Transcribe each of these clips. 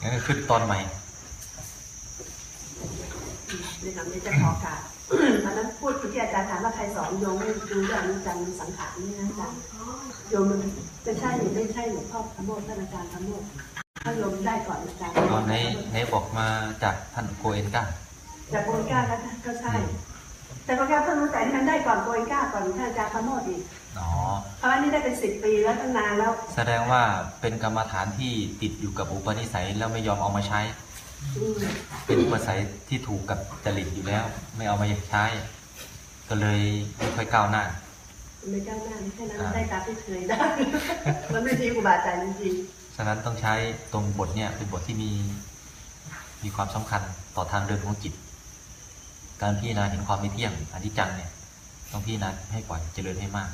งั้นก็ขึ้นตอนใหม่ในคำนี้จะขอการตอนนั้นพูดที่อาจารย์ถามว่าใครสอนโยมไม่ดูเรื่องอนิจจังสังขารนี่นะอาจารย์โยมมันจะใช่หรือไม่ใช่หลวงพ่อพระโมทท่านอาจารย์พระโมทถ้าโยมได้ก่อนอาจารย์ตอนไหนไหนบอกมาจากท่านโกเอนก้าจากโกยก้าก็ก็ใช่ แต่โกยก้าเพิ่งรู้แต่ที่มันได้ก่อนโกยก้าก่อนท่านอาจารย์พระโมทอีกอ๋อเพราะว่านี่ได้เป็นสิบปีแล้วตั้งนานแล้ว แสดงว่าเป็นกรรมฐานที่ติดอยู่กับอุปนิสัยแล้วไม่ยอมเอามาใช้อืมเป็นอุปนิสัยที่ถูกกับจริตอยู่แล้ว ไม่เอามาใช้ ก็เลยไม่ค่อยก้าวหน้ามันไม่ก้าวหน้าแค่นั้นได้ตามที่เคยได้ มันไม่ดีครูบาอาจารย์จริงฉะนั้นต้องใช้ตรงบทเนี่ยเป็นบทที่มีมีความสำคัญต่อทางเดินของจิต การพิจารณาเห็นความไม่เที่ยงอนิจจังเนี่ยต้องพิจารณาให้ปล่อยเจริญให้มาก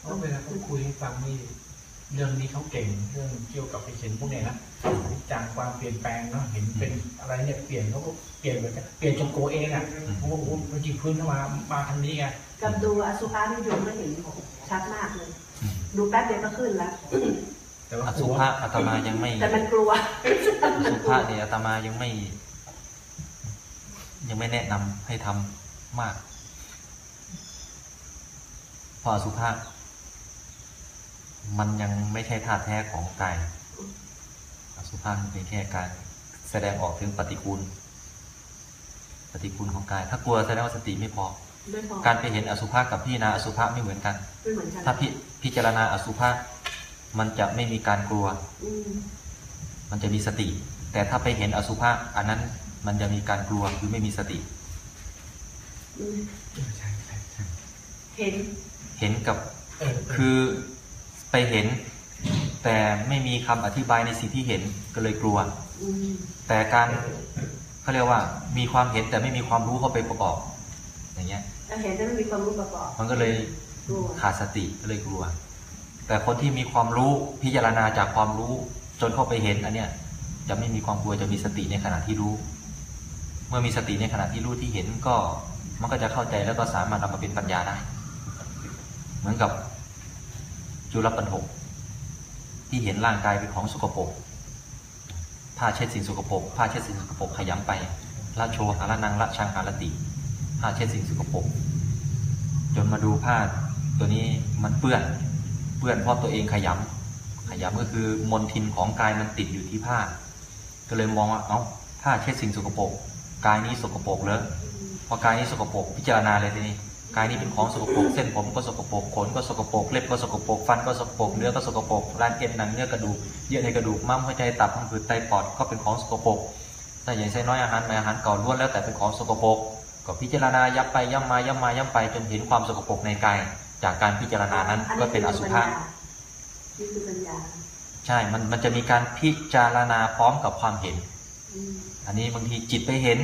เพราะเวลาเขาคุยให้ฟังนี่เรื่องนี้เขาเก่งเรื่องเกี่ยวกับไปเห็นพวกเนี้ยนะจางความเปลี่ยนแปลงเนาะเห็นเป็นอะไรเนี่ยเปลี่ยนเขาก็เปลี่ยนแบบเปลี่ยนจนโกเองอะโอ้โหมันจิตพื้นเข้ามามาทางนี้ไงๆกับดูอสุภานิยมก็เห็นชัดมากเลยอืมดูแป๊บเดียวก็ขึ้นแล้วแต่ว่าอสุภะอาตมายังไม่แต่มันกลัวอสุภะเนี่ยอาตมายังไม่ ยังไม่แนะนำให้ทำมากเพราะอสุภะมันยังไม่ใช่ธาตุแท้ของกายอสุภะมันเป็นแค่การแสดงออกถึงปฏิกูล ปฏิกูลของกาย ถ้ากลัวแสดงว่าสติไม่พอไม่พอการไปเห็นอสุภะกับพิจารณาอสุภะไม่เหมือนกันไม่เหมือนกันถ้าพิพิจารณาอสุภะมันจะไม่มีการกลัวอืมมันจะมีสติ แต่ถ้าไปเห็นอสุภะอันนั้น มันจะมีการกลัวคือไม่มีสติอืมใช่ใช่ใช่เห็น เห็นกับเออคือไปเห็น แต่ไม่มีคำอธิบายในสิ่งที่เห็นก็เลยกลัวอืมแต่การเขาเรียกว่ามีความเห็นแต่ไม่มีความรู้เข้าไปประกอบ อย่างเงี้ยแล้วเห็นแต่ไม่มีความรู้ประกอบ มันก็เลยกลัวขาดสติก็เลยกลัว แต่คนที่มีความรู้พิจารณาจากความรู้จนเข้าไปเห็นอันเนี้ยจะไม่มีความกลัวจะมีสติในขณะที่รู้ เมื่อมีสติในขณะที่รู้ที่เห็นก็มันก็จะเข้าใจแล้วก็สามารถเอามาเป็นปัญญาได้ เหมือนกับจุลปันถกที่เห็นร่างกายเป็นของสกปรกผ้าเช็ดสิ่งสกปรกผ้าเช็ดสิ่งสกปรกขยำไปละโชหาละนังละชังหาละติผ้าเช็ดสิ่งสกปรกจนมาดูผ้าตัวนี้มันเปื้อนเปื้อนเพราะตัวเองขยำขยำก็คือมลทินของกายมันติดอยู่ที่ผ้า ก็เลยมองว่าเอ้าผ้าเช็ดสิ่งสกปรก กายนี้สกปรกเลยอืมพอกายนี้สกปรกพิจารณาเลยทีนี้กายนี้เป็นของสกปรกเส้นผมก็สกปรกขนก็สกปรกเล็บก็สกปรกฟันก็สกปรกเนื้อก็สกปรกร่างเอ็นหนังเนื้อกระดูกเยื่อในกระดูกม้ามหัวใจตับพังผืดไตปอดก็เป็นของสกปรกไส้ใหญ่ไส้น้อยอาหารใหม่อาหารเก่าล้วนแล้วแต่เป็นของสกปรกก็พิจารณาย้ำไปย้ำมาย้ำมาย้ำไปจนเห็นความสกปรกในกายจากการพิจารณานั้นก็เป็นอสุภะนี่คือปัญญาใช่มันมันจะมีการพิจารณาพร้อมกับความเห็น อืมอันนี้บางทีจิตไปเห็น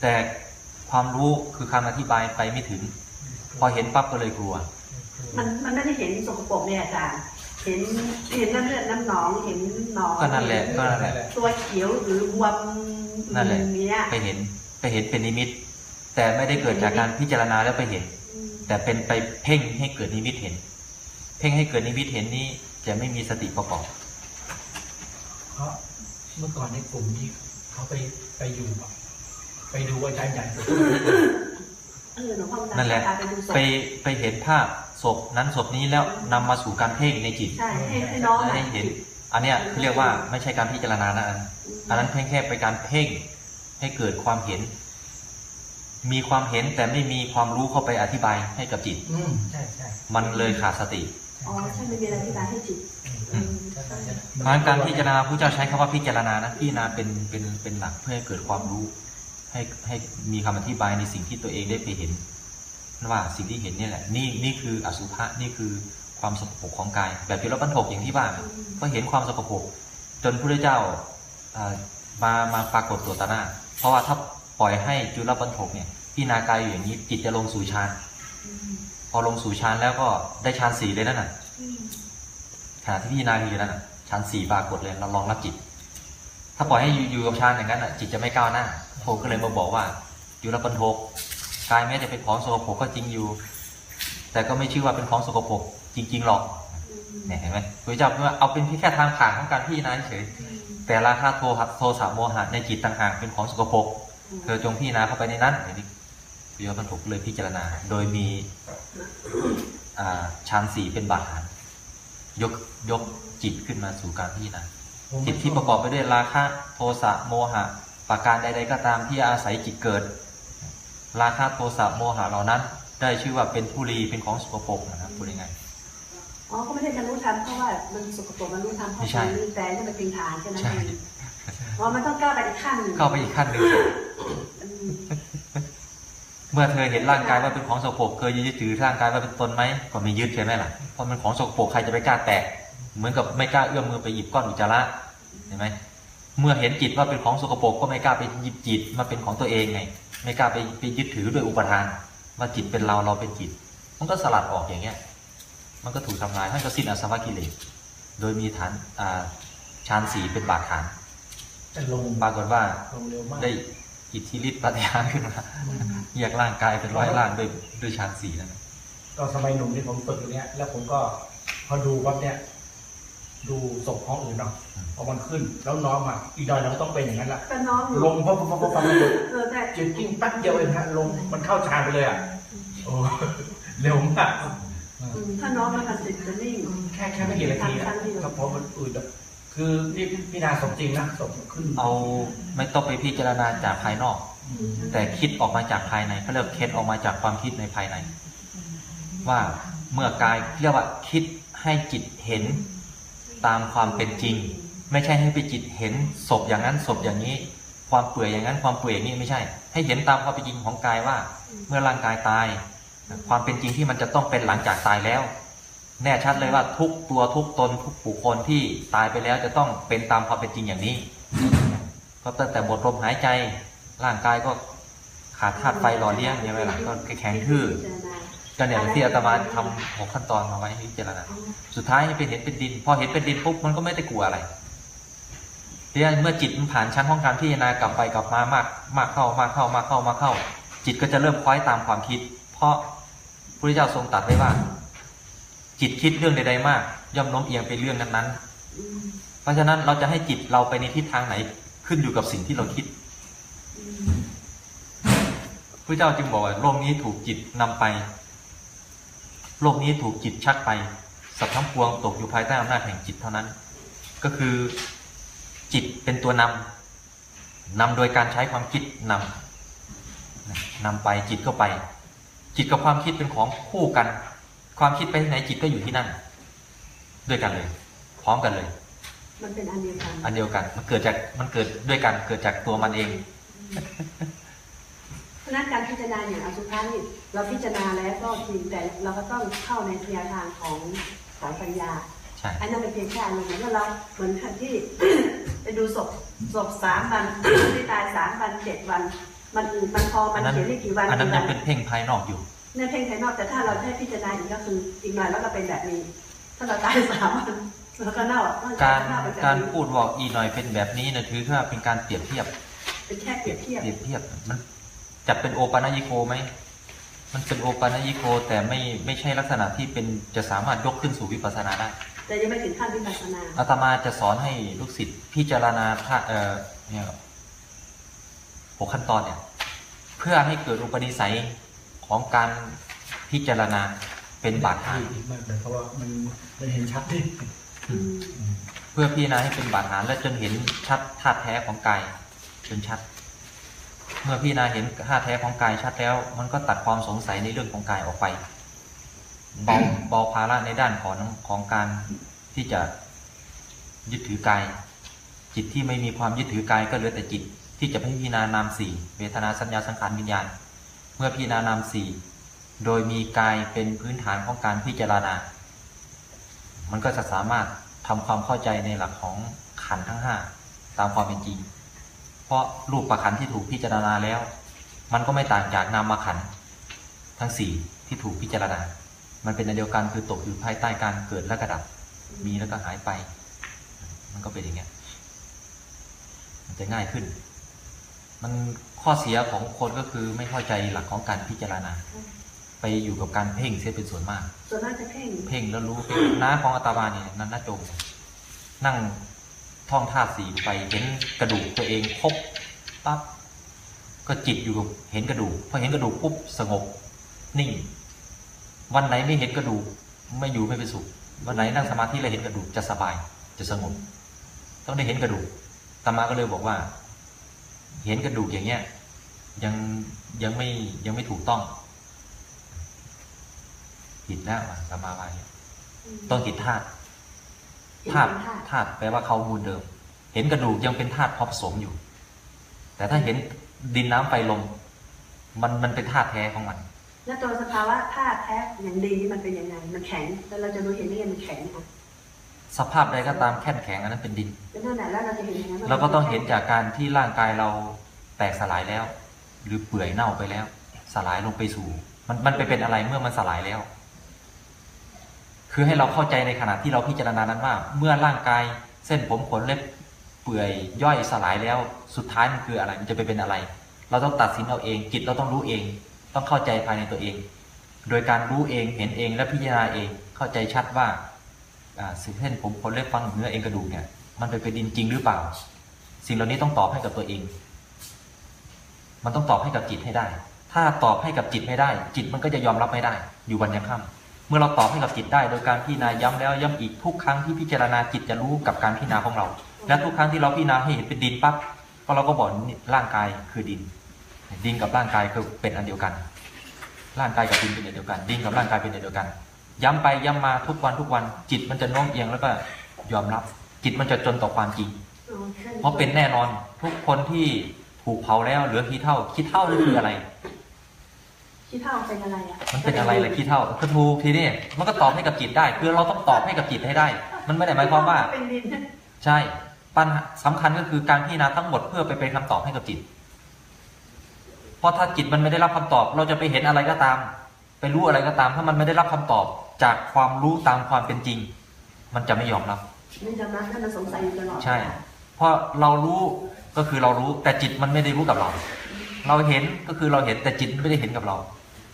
แต่ความรู้คือคำอธิบายไปไม่ถึง พอเห็นปั๊บก็เลยกลัว มันมันไม่ได้เห็นสกปรกเนี่ยอาจารย์เห็นเห็นน้ำเลือดน้ำหนองเห็นหนองก็นั่นแหละก็นั่นแหละตัวเขียวหรือบวมนั่นแหละเนี้ยไปเห็นไปเห็นเป็นนิมิต แต่ไม่ได้เกิดจากการพิจารณาแล้วไปเห็นอืมแต่เป็นไปเพ่งให้เกิดนิมิตเห็น เพ่งให้เกิดนิมิตเห็นนี่จะไม่มีสติประกอบเพราะเมื่อก่อนในกลุ่มที่เขาไป ไปอยู่อะไปดูอาจารย์ใหญ่เออหลวงพ่อคุณตานั่นแหละ พาไปดูศพไปไปเห็นภาพศพนั้นศพนี้แล้วนำมาสู่การเพ่งในจิตใช่ให้ให้น้องและอะให้เห็น อันเนี้ยเขาเรียกว่าไม่ใช่การพิจารณานะอันนั้นอันนั้นเพียงแค่ไปนการเพ่งให้เกิดความเห็น มีความเห็นแต่ไม่มีความรู้เข้าไปอธิบายให้กับจิต อืมใช่ใช่มันเลยขาดสติ อ๋อใช่มันมีอะไรที่ร้านให้จุดเพราะฉะนั้นการพิจารณาพระเจ้าใช้คำว่าพิจารณานะพิจารณาเป็นเป็นเป็นหลักเพื่อให้เกิดความรู้ ให้ให้มีคำอธิบายในสิ่งที่ตัวเองได้ไปเห็นว่าสิ่งที่เห็นนี่แหละ นี่นี่คืออสุภะนี่คือความสกปรกของกาย แบบจุลปันถกอย่างที่ว่าก็เห็นความสกปรกจนพระเจ้าเอ่อมามาปรากฏตัวตาหน้า เพราะว่าถ้าปล่อยให้จุลปันถกเนี่ยพิจารณากายอยู่อย่างนี้จิตจะลงสู่ฌาน พอลงสู่ฌานแล้วก็ได้ฌานสี่เลยนั่นน่ะขณะที่พิจารณาอยู่นั่นน่ะฌานสี่ปรากฏเลยเราลองรับจิต ถ้าปล่อยให้อยู่อยู่กับฌานอย่างนั้นน่ะจิตจะไม่ก้าวหน้าโทก็เลยมาบอกว่าจุลปันถกกายแม้จะเป็นของสกปรกก็จริงอยู่ แต่ก็ไม่ชื่อว่าเป็นของสกปรกจริง ๆหรอกเนี่ยเห็นไหมพระเจ้าว่าเอาเป็นแค่ทางผ่านของการพิจารณาเฉยแต่ราคาโทหัโทสะโมหะในจิตต่างหากเป็นของสกปรกเธอจงพิจารณาเข้าไปในนั้นอย่างนี้ พระเจ้าบรรทุกเลยพิจารณา โดยมีอ่าฌานสี่เป็นบาฐานยกยกจิตขึ้นมาสู่การพิจารณาจิตที่ประกอบไปด้วยราคะโทสะโมหะ ประการใดๆก็ตามที่อาศัยจิตเกิด ราคะโทสะโมหะเหล่านั้น ได้ชื่อว่าเป็นทุลีเป็นของสกปรกนะครับพูดยังไงอ๋อก็ไม่ได้บรรลุธรรมเพราะว่ามันสกปรกบรรลุธรรมเพราะไม่ใช่มันมีแต่นี่มันเป็นฐานใช่ไหมใช่อ๋อมันต้องก้าวไปอีกขั้นหนึ่งเข้าไปอีกขั้นหนึ่งอืม เมื่อเธอเห็นร่างกายว่าเป็นของสกปรกเคยยึดถือร่างกายว่าเป็นตนไหมก็ไม่ยึดใช่ไหมล่ะเพราะมันของสกปรกใครจะไปกล้าแตะเหมือนกับไม่กล้าเอื้อมมือไปหยิบก้อนอุจจาระเห็นไหมเมื่อเห็นจิตว่าเป็นของสกปรกก็ไม่กล้าไปหยิบจิตมาเป็นของตัวเองไง ไม่กล้าไปไปยึดถือด้วยอุปทานว่าจิตเป็นเราเราเป็นจิต มันก็สลัดออกอย่างเงี้ย มันก็ถูกทำลายท่านก็สิ้นอาสวะกิเลสโดยมีฐานอ่าฌานสีเป็นบาดฐานจะลงปรากฏว่าลงเร็วมากได้ อิทธิฤทธิปฏิหารย์ขึ้นมาแยกร่างกายเป็นร้อยร่างด้วยด้วยฌานสีนั่นตอนสมัยหนุ่มที่ผมฝึกอยู่เนี้ยแล้วผมก็พอดูปั๊บเนี่ยดูศพห้องอื่นเนาะพอมันขึ้น แล้วน้อมอะอีกหน่อยเราก็ต้องเป็นอย่างนั้นแหละก็น้อมอยู่ลงเพราะเพราะเพราะเพราะมันเออแต่จิตกิ้งแป๊บเดียวเองฮะลงมันเข้าฌานไปเลยอะโอ้เร็วมากอืมถ้าน้อมแล้วมันจิตจะนิ่งแค่แค่ไม่กี่นาทีครั้อะงเดียวก็เพราะมันอืดอะ คือนี่พี่นาสมจริงนะสมขึ้นเอาไม่ต้องไปพิจารณาจากภายนอก แต่คิดออกมาจากภายในเขาเรียกเค้นออกมาจากความคิดในภายใน ว่าเมื่อกายเรียกว่าคิดให้จิตเห็นตามความเป็นจริง ไม่ใช่ให้ไปจิตเห็นศพอย่างนั้นศพอย่างนี้ ความเปื่อยอย่างนั้นความเปื่อยอย่างนี้ไม่ใช่ ให้เห็นตามความเป็นจริงของกายว่า เมื่อร่างกายตาย ความเป็นจริงที่มันจะต้องเป็นหลังจากตายแล้ว แน่ชัดเลยว่าทุกตัวทุกตนทุกบุคคลที่ตายไปแล้วจะต้องเป็นตามความเป็นจริงอย่างนี้ก็ตั้งแต่บทลมหายใจร่างกายก็ขาดธาตุไฟหล่อเลี้ยงใช่ไหมล่ะก็แข็งทื่อก็เนี่ยที่อาตมาทำหกขั้นตอนมาไว้ให้พิจารณาสุดท้ายเป็นเห็นเป็นดิน พอเห็นเป็นดินปุ๊บมันก็ไม่ได้กลัวอะไรทีนี้เมื่อจิตมันผ่านชั้นของการพิจารณากลับไปกลับมามาก มากเข้ามากเข้ามากเข้ามากเข้า จิตก็จะเริ่มคล้อยตามความคิด เพราะพระพุทธเจ้าทรงตรัสไว้ว่า จิตคิดเรื่องใดๆมาก ย่อมโน้มเอียงไปเรื่องนั้นๆ เพราะฉะนั้นเราจะให้จิตเราไปในทิศทางไหนขึ้นอยู่กับสิ่งที่เราคิดพระเจ้าจึงบอกว่าโลกนี้ถูกจิตนำไป โลกนี้ถูกจิตชักไป สัตว์ทั้งปวงตกอยู่ภายใต้อำนาจแห่งจิตเท่านั้น ก็คือจิตเป็นตัวนำนำโดยการใช้ความคิดนำนำไปจิตก็ไป จิตกับความคิดเป็นของคู่กัน ความคิดไปที่ไหนจิตก็อยู่ที่นั่น ด้วยกันเลย พร้อมกันเลย มันเป็นอันเดียวกันอันเดียวกัน มันเกิดจากมันเกิดด้วยกัน เกิดจากตัวมันเองเพราะฉะนั้นการพิจารณาอย่างอสุภะนี่เราพิจารณาแล้วก็จริงแต่เราก็ต้องเข้าในแนวทางของของปัญญาใช่อันนั้นเป็นเพียงแค่อารมณ์เหมือนกับเราเหมือนคนที่ไปดูศพศพสามวันที่ตายสามวันเจ็ดวัน มันอื่นมันพอมันเขียนได้กี่วันอันนั้นกี่ยัวังเป็นเพ่งภายนอกอยู่ ในเพลงภายนอกแต่ถ้าเราได้พิจารณาอีกก็คืออีกหน่อยแล้วเราเป็นแบบนี้ ถ้าเราตายสามวันแล้วก็เน่าอะการเน่าไปแบบการนี้พูดบอกอีหน่อยเป็นแบบนี้นะถือว่าเป็นการเปรียบเทียบ เป็นแค่เปรียบเทียบเปรียบเทียบมันจะเป็นโอปานายิโกไหมมันเป็นโอปานายิโกแต่ไม่ไม่ใช่ลักษณะที่เป็นจะสามารถยกขึ้นสู่วิปัสสนาได้แต่ยังไม่ถึงขั้นวิปัสสนาอาตมาจะสอนให้ลูกศิษย์พิจารณาพระเอ่อเนี่ยหกขั้นตอนเนี่ย เพื่อให้เกิดอุปนิสัย ของการพิจารณาเป็นบาดฐานดีมากเลยเพราะว่ามันมันเห็นชัดดิอืมเพื่อพิจารณาให้เป็นบาดฐานและจนเห็นชัดธาตุแท้ของกายจนชัด เมื่อพิจารณาเห็นธาตุแท้ของกายชัดแล้ว มันก็ตัดความสงสัยในเรื่องของกายออกไปเบาเบาภาระในด้านของของการที่จะยึดถือกาย จิตที่ไม่มีความยึดถือกายก็เหลือแต่จิต ที่จะพิจารณานามสี่เวทนาสัญญาสังขารวิญญาณ เมื่อพิจารณานามสี่โดยมีกายเป็นพื้นฐานของการพิจารณา มันก็จะสามารถทำความเข้าใจในหลักของขันทั้งห้าตามความเป็นจริง เพราะรูปประขันที่ถูกพิจารณาแล้ว มันก็ไม่ต่างจากนามขันทั้งสี่ที่ถูกพิจารณา มันเป็นอันเดียวกันคือตกอยู่ภายใต้การเกิดและกระดับ มีแล้วก็หายไป มันก็เป็นอย่างเงี้ย มันจะง่ายขึ้น มันข้อเสียของคนก็คือไม่เข้าใจหลักของการพิจารณา ไปอยู่กับการเพ่งเสียเป็นส่วนมาก ส่วนมากจะเพ่ง เพ่งแล้วรู้เพ่งน้าของอาตมาเนี่ยนันน้าจงนั่งท่องท่าสีไปเห็นกระดูกตัวเองครบปั๊บก็จิตอยู่กับเห็นกระดูกพอเห็นกระดูกปุ๊บสงบนิ่ง วันไหนไม่เห็นกระดูกไม่อยู่ไม่เป็นสุขวันไหนนั่งสมาธิแล้วเห็นกระดูกจะสบายจะสงบต้องได้เห็นกระดูกอาตมาก็เลยบอกว่า เห็นกระดูกอย่างเงี้ยยังยังไม่ยังไม่ถูกต้อง ผิดแล้วอะอาตมาว่าอย่างเงี้ยต้องเห็นธาตุเห็นธาตุเป็นธาตุธาตุแปลว่าเขามูลเดิม เห็นกระดูกยังเป็นธาตุพอผสมอยู่ แต่ถ้าเห็นดินน้ำไฟลมมันมันเป็นธาตุแท้ของมัน แล้วตัวสภาวะธาตุแท้อย่างดีนี่มันเป็นยังไง มันแข็งแล้วเราจะรู้เห็นได้ยังไงมันแข็งอะ สภาพใดก็ตามแข็งแข็งอันนั้นเป็นดินแล้วนั่นแหละแล้วเราจะเห็นยังไงว่เราก็ต้องเห็นจากการที่ร่างกายเราแตกสลายแล้ว หรือเปื่อยเน่าไปแล้ว สลายลงไปสู่ มันมันไปเป็นอะไรเมื่อมันสลายแล้ว คือให้เราเข้าใจในขณะที่เราพิจารณานั้นว่า เมื่อร่างกายเส้นผมขนเล็บเปื่อยย่อยสลายแล้ว สุดท้ายมันคืออะไรมันจะไปเป็นอะไร เราต้องตัดสินเอาเองจิตเราต้องรู้เอง ต้องเข้าใจภายในตัวเอง โดยการรู้เองเห็นเองและพิจารณาเองเข้าใจชัดว่าอ่า สิ่งเช่นผมขนเล็บฟันเนื้อเองกระดูกเนี่ยมันไปเป็นดินจริงหรือเปล่า สิ่งเหล่านี้ต้องตอบให้กับตัวเอง มันต้องตอบให้กับจิตให้ได้ ถ้าตอบให้กับจิตไม่ได้ จิตมันก็จะยอมรับไม่ได้ อยู่วันยังค่ำเมื่อเราตอบให้กับจิตได้ โดยการพิจารณาย้ำแล้วย้ำอีกทุกครั้งที่พิจารณาจิตจะรู้กับการพิจารณาของเรา และทุกครั้งที่เราพิจารณาให้เห็นเป็นดินปั๊บก็เราก็บอกร่างกายคือดิน ดินกับร่างกายคือเป็นอันเดียวกัน ร่างกายกับดินเป็นอันเดียวกัน ดินกับร่างกายเป็นอันเดียวกัน ย้ำไปย้ำมาทุกวันทุกวัน จิตมันจะโน้มเอียงแล้วก็ยอมรับ จิตมันจะจนต่อความจริงอ๋อแค่เพราะเป็นแน่นอนทุกคนที่ถูกเผาแล้วเหลือขี้เท่าขี้เท่านี่คืออะไรขี้เท่าเป็นอะไรอะมันเป็นอะไรล่ะขี้เท่าก็ถูกทีนี้มันก็ตอบให้กับจิตได้ คือเราต้องตอบให้กับจิตให้ได้ มันไม่ได้หมายความว่าเป็นดินใช่ปัญหาสำคัญก็คือการพิจารณาทั้งหมดเพื่อไปเป็นคำตอบให้กับจิต เพราะถ้าจิตมันไม่ได้รับคำตอบ เราจะไปเห็นอะไรก็ตาม ไปรู้อะไรก็ตาม ถ้ามันไม่ได้รับคำตอบจากความรู้ตามความเป็นจริง มันจะไม่ยอมรับไม่จำนะถ้ามันสงสัยอยู่ตลอดใช่ เพราะเรารู้ก็คือเรารู้แต่จิตมันไม่ได้รู้กับเรา เราเห็นก็คือเราเห็นแต่จิตไม่ได้เห็นกับเรา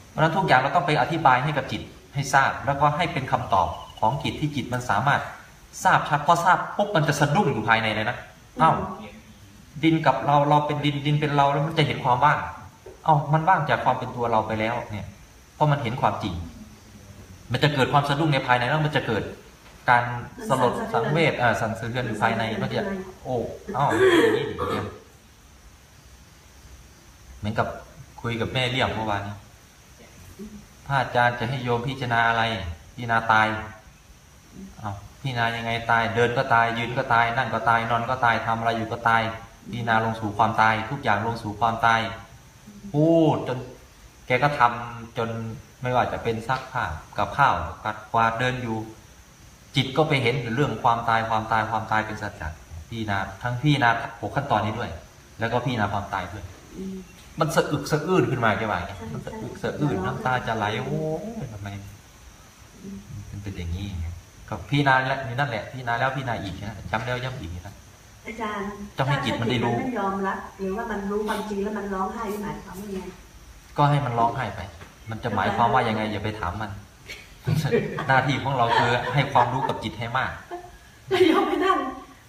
เพราะฉะนั้นทุกอย่างเราต้องไปอธิบายให้กับจิตให้ทราบ แล้วก็ให้เป็นคำตอบของจิตที่จิตมันสามารถทราบชัดพอทราบปุ๊บมันจะสะดุ้งอยู่ภายในเลยนะเอ้าดินกับเราเราเป็นดินดินเป็นเราแล้วมันจะเห็นความว่าง เอ้ามันว่างจากความเป็นตัวเราไปแล้วเนี่ย เพราะมันเห็นความจริง มันจะเกิดความสะดุ้งในภายในแล้วมันจะเกิดการสลดสังเวชเอ่อสั่นสะเทือนอยู่ภายในมันจะโอ้เอ้าอย่างนี้ดิเยี่ยมเหมือนกับคุยกับแม่เลี้ยงเมื่อวานนี้พระอาจารย์จะให้โยมพิจารณาอะไร พิจารณาตายเอาพิจารณายังไงตาย เดินก็ตาย ยืนก็ตาย นั่งก็ตาย นอนก็ตายทำอะไรอยู่ก็ตาย พิจารณาลงสู่ความตาย ทุกอย่างลงสู่ความตายพูดจนแกก็ทำ จนไม่ว่าจะเป็นซักผ้ากับข้าวกัดกวาดเดินอยู่ จิตก็ไปเห็นเรื่องความตายความตายความตายเป็นสัจจะพี่นาทั้งพี่นาหกขั้นตอนนี้ด้วย แล้วก็พี่นาความตายด้วยอืมมันสะอึกสะอื้นขึ้นมาแกว่าอย่างเงี้ยใช่มันสะอึกใช่สะอื้นน้ำตาจะไหลโอ้ยทำไมมันเป็นอย่างนี้ก็พี่นาแล้วนี่นั่นแหละพี่นาแล้วพี่นาอีกนะจำแล้วย้ำอีกนะอาจารย์ต้องให้จิตมันได้รู้ถ้าจิตไม่ยอมรับหรือว่ามันรู้ความจริงแล้วมันร้องไห้นี่หมายความว่าไงก็ให้มันร้องไห้ไป มันจะหมายความว่ายังไงอย่าไปถามมัน หน้าที่ของเราคือให้ความรู้กับจิตให้มากแต่ยอมไม่นั่น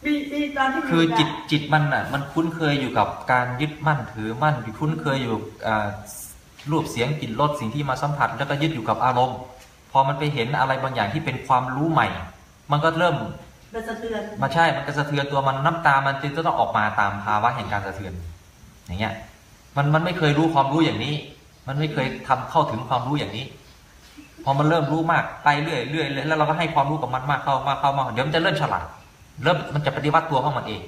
มีมีตอนที่คือจิตมีจิตมันอะ มันคุ้นเคยอยู่กับการยึดมั่นถือมั่นคุ้นเคยอยู่อ่ารูปเสียงกลิ่นรสสิ่งที่มาสัมผัส แล้วก็ยึดอยู่กับอารมณ์ พอมันไปเห็นอะไรบางอย่างที่เป็นความรู้ใหม่ มันก็เริ่มมันสะเทือนมาใช่ มันก็สะเทือนตัวมันน้ำตา มันจึงจะต้องออกมาตามภาวะแห่งการสะเทือน อย่างเงี้ย มันมันไม่เคยรู้ความรู้อย่างนี้ มันไม่เคยทำเข้าถึงความรู้อย่างนี้ พอมันเริ่มรู้มากไปเรื่อยเรื่อยเรื่อยแล้วเราก็ให้ความรู้กับมันมากเข้ามากเข้ามากเดี๋ยวมันจะเริ่มฉลาดเริ่มมันจะปฏิวัติตัวของมันเอง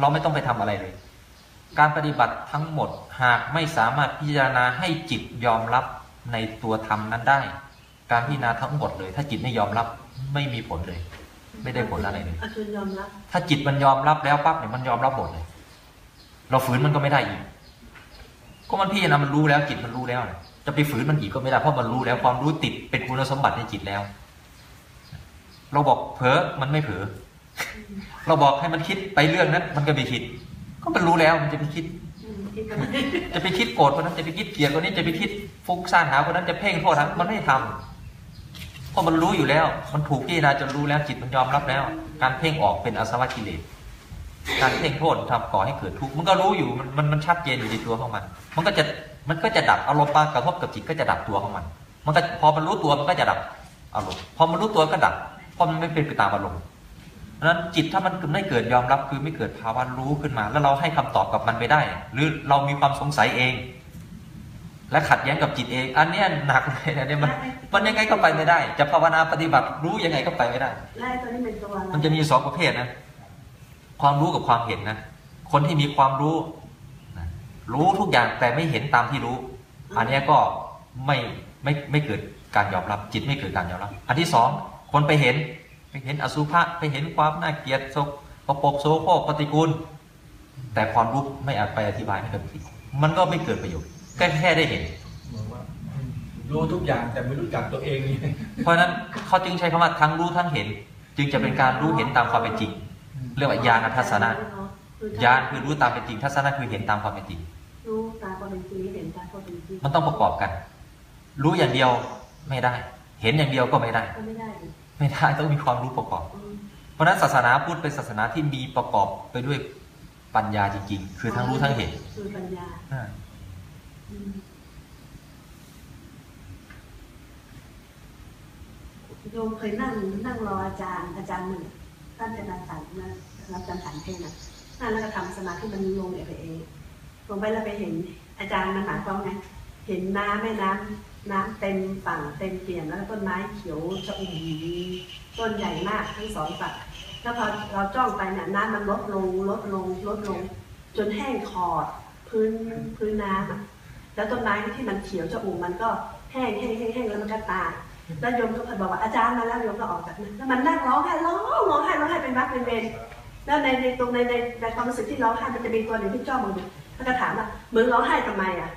เราไม่ต้องไปทำอะไรเลย การปฏิบัติทั้งหมดหากไม่สามารถพิจารณาให้จิตยอมรับในตัวธรรมนั้นได้ การพิจารณาทั้งหมดเลย ถ้าจิตไม่ยอมรับไม่มีผลเลย ไม่ได้ผลอะไรเลยอาคืนยอมรับถ้าจิตมันยอมรับแล้วปั๊บเนี่ยมันยอมรับหมดเลย เราฝืนมันก็ไม่ได้อีก ก็มันพิจารณามันรู้แล้วจิตมันรู้แล้วจะไปฝืนมันอีกก็ไม่ได้เพราะมันรู้แล้วความรู้ติดเป็นคุณสมบัติในจิตแล้ว เราบอกเผลอมันไม่เผลอเราบอกให้มันคิดไปเรื่องนั้น มันก็ไม่คิด ก็มันรู้แล้วมันจะไปคิด จะไปคิดโกรธคนนั้นจะไปคิดเกลียดคนนี้จะไปคิดฟุ้งซ่านหาคนนั้นจะเพ่งโทษนะมันไม่ทำเพราะมันรู้อยู่แล้ว มันถูกพิจารณาจนรู้แล้วจิตมันยอมรับแล้ว การเพ่งออกเป็นอสวะกิเลส การเพ่งโทษทำก่อให้เกิดทุกข์มันก็รู้อยู่มันมันมันชัดเจนอยู่ในตัวของมัน มันก็จะมันก็จะดับอารมณ์มากระทบกับจิตก็จะดับตัวของมัน มันก็พอมันรู้ตัวมันก็จะดับอารมณ์พอมันรู้ตัวก็ดับเพราะมันไม่เป็นไปตามอารมณ์เพราะฉะนั้นจิตถ้ามันไม่เกิดยอมรับคือไม่เกิดภาวะรู้ขึ้นมา แล้วเราให้คำตอบกับมันไปได้ หรือเรามีความสงสัยเอง และขัดแย้งกับจิตเอง อันเนี้ยหนักเลยนะเนี่ยมันมันยังไงก็ไปไม่ได้ จะภาวนาปฏิบัติรู้ยังไงก็ไปไม่ได้ไล่ตัวนี้เป็นตัวอะไรมันจะมีสองประเภทนะ ความรู้กับความเห็นนะ คนที่มีความรู้นะรู้ทุกอย่างแต่ไม่เห็นตามที่รู้ อันเนี้ยก็ไม่ไม่ไม่เกิดการยอมรับ จิตไม่เกิดการยอมรับ อันที่สองคนไปเห็นไปเห็นอสุภะไปเห็นความน่าเกลียดโสกปรกโสโครกปฏิกูล แต่ความรู้ไม่อาจไปอธิบายให้กับจิตมันก็ไม่เกิดประโยชน์แค่แค่ได้เห็นเหมือนว่ารู้ทุกอย่างแต่ไม่รู้จักตัวเองนี่เพราะฉะนั้นเขาจึงใช้คำว่าทั้งรู้ทั้งเห็น จึงจะเป็นการรู้เห็นตามความเป็นจริง เรียกว่าญาณทัศนะญาณคือรู้ตามเป็นจริงทัศนะคือเห็นตามความเป็นจริงรู้ตามความเป็นจริงเห็นตามความเป็นจริงมันต้องประกอบกัน รู้อย่างเดียวไม่ได้ เห็นอย่างเดียวก็ไม่ได้ก็ไม่ได้อีกไม่ได้ต้องมีความรู้ประกอบอืมเพราะฉะนั้นศาสนาพุทธเป็นศาสนาที่มีประกอบไปด้วยปัญญาจริง ๆ คือทั้งรู้ทั้งเห็นคือปัญญาอ่าอืมโยมเคยนั่งนั่งรออาจารย์อาจารย์หนึ่ง ท่านจะนันสันนะรับการสันเพลงนะนั่นแล้วก็ทำสมาธิมันลงไปเองลงไปแล้วไปเห็นอาจารย์มันหมายความไงเห็นน้ำแม่น้ำน้ำเต็มฝั่งเต็มเปี่ยมแล้วต้นไม้เขียวชอุ่มต้นใหญ่มากทั้งสองฝั่งแล้วพอเราจ้องไปเนี่ยน้ำมันลดลงลดลงลดลง จนแห้งขอดพื้นพื้นน้ำแล้วต้นไม้ที่มันเขียวชอุ่มมันก็แห้งแห้งแห้งแล้วมันก็ตาย แล้วโยมก็บอกว่าอาจารย์มาแล้วโยมก็ออกจากนั้นแล้วมันนั่งร้องไห้ร้องร้องไห้ร้องไห้เป็นวักเป็นเวรแล้วในในตรงในในในความรู้สึกที่ร้องไห้มันจะมีตัวหนึ่งที่จ้องมองดูแล้วก็ถามว่ามึงร้องไห้ทำไมอะ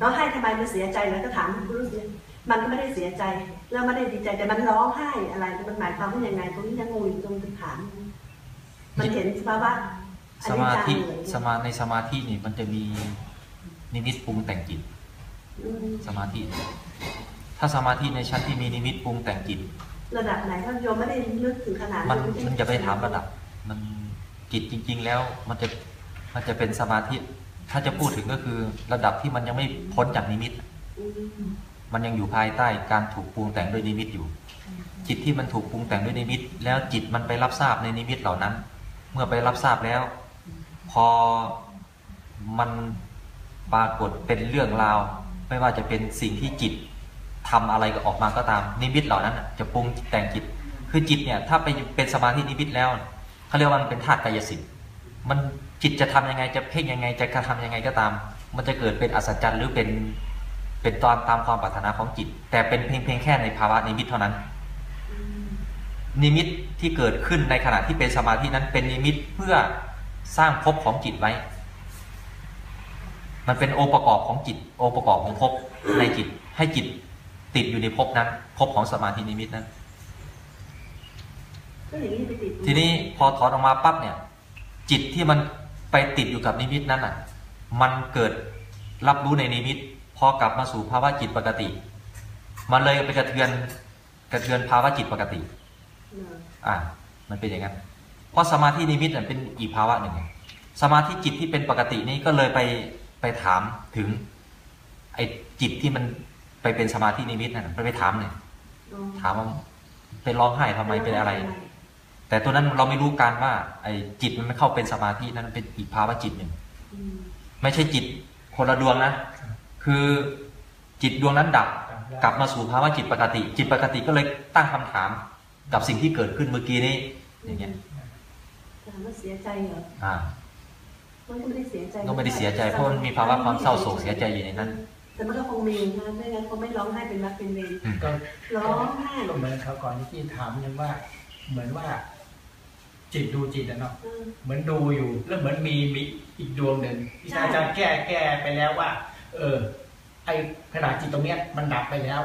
ร้องไห้ทำไมมันเสียใจแล้วก็ถามคุณรู้สึกมันก็ไม่ได้เสียใจแล้วไม่ได้ดีใจแต่มันร้องไห้อะไรมันหมายความว่ายังไงตรงนี้ยังงงอยู่ตรงคำถาม มันเห็นสภาวะอสนิจมาจังธิเลยสมาในสมาธินี่มันจะมีนิมิตปรุงแต่งจิตอืมสมาธิ ถ้าสมาธิในชั้นที่มีนิมิตปรุงแต่งจิต ระดับไหนท่านโยมไม่ได้ลึกถึงขนาดมันมันจะไปถามระดับ มันจิตจริง ๆ แล้วมันจะมันจะเป็นสมาธิ ถ้าจะพูดถึงก็คือระดับที่มันยังไม่พ้นจากนิมิตอืมมันยังอยู่ภายใต้การถูกปรุงแต่งด้วยนิมิตอยู่ จิตที่มันถูกปรุงแต่งด้วยนิมิต แล้วจิตมันไปรับทราบในนิมิตเหล่านั้น เมื่อไปรับทราบแล้ว พอมันปรากฏเป็นเรื่องราว ไม่ว่าจะเป็นสิ่งที่จิต ทำอะไรก็ออกมาก็ตามนิมิตเหล่านั้นจะปรุงแต่งจิต คือจิตเนี่ยถ้าไปเป็นสมาธินิมิตแล้วเขาเรียกว่ามันเป็นธาตุกายสิทธิ์มันจิตจะทำยังไงจะเพ่งยังไงจะกระทำยังไงก็ตาม มันจะเกิดเป็นอัศจรรย์หรือเป็นเป็นตอนตามความปรารถนาของจิต แต่เป็นเพียงเพียงแค่ในภาวะนิมิตเท่านั้น นิมิตที่เกิดขึ้นในขณะที่เป็นสมาธินั้นเป็นนิมิตเพื่อสร้างภพของจิตไว้ มันเป็นองค์ประกอบของจิตองค์ประกอบของภพในจิตให้จิต ติดอยู่ในภพนั้นภพของสมาธินิมิตนั้นก็อย่างนี้ไปติดทีนี้พอถอนออกมาปั๊บเนี่ย จิตที่มันไปติดอยู่กับนิมิตนั้นอะ มันเกิดรับรู้ในนิมิต พอกลับมาสู่ภาวะจิตปกติ มันเลยไปกระเทือนกระเทือนภาวะจิตปกติเอออ่า มันเป็นอย่างนั้นเพราะสมาธินิมิตเนี่ยเป็นอีกภาวะหนึ่งไงสมาธิจิตที่เป็นปกตินี้ก็เลยไปไปถามถึง ไอ้จิตที่มัน ไปเป็นสมาธินิมิตนั่นนะไปไปถามเนี่ยเออถามว่าเป็นร้องไห้ทำไมเป็นอะไร แต่ตัวนั้นเราไม่รู้การว่า ไอ้จิตมันไม่เข้าเป็นสมาธินั้นเป็นอีกภาวะจิตหนึ่งอืมไม่ใช่จิตคนละดวงนะคือจิตดวงนั้นดับกลับมาสู่ภาวะจิตปกติ จิตปกติก็เลยตั้งคำถามกับสิ่งที่เกิดขึ้นเมื่อกี้นี้ อย่างเงี้ยถามว่าเสียใจเหรออ่ามันก็ไม่ได้เสียใจก็ไม่ได้เสียใจเพราะมันมีภาวะความเศร้าโศกเสียใจอยู่ในนั้น แต่มันก็คงมีนะไม่งั้นคงไม่ร้องไห้เป็นรักเป็นเวรก็ร้องไห้ก็เหมือนเขาวก่อนที่ถามยังว่า เหมือนว่า จิตดูจิตอะเนาะเออเหมือนดูอยู่ แล้วเหมือนมีมีอีกดวงหนึ่งที่ใช่อาจารย์แก้แก้ไปแล้วว่า เออ ไอขนาดจิตตรงเนี้ยมันดับไปแล้ว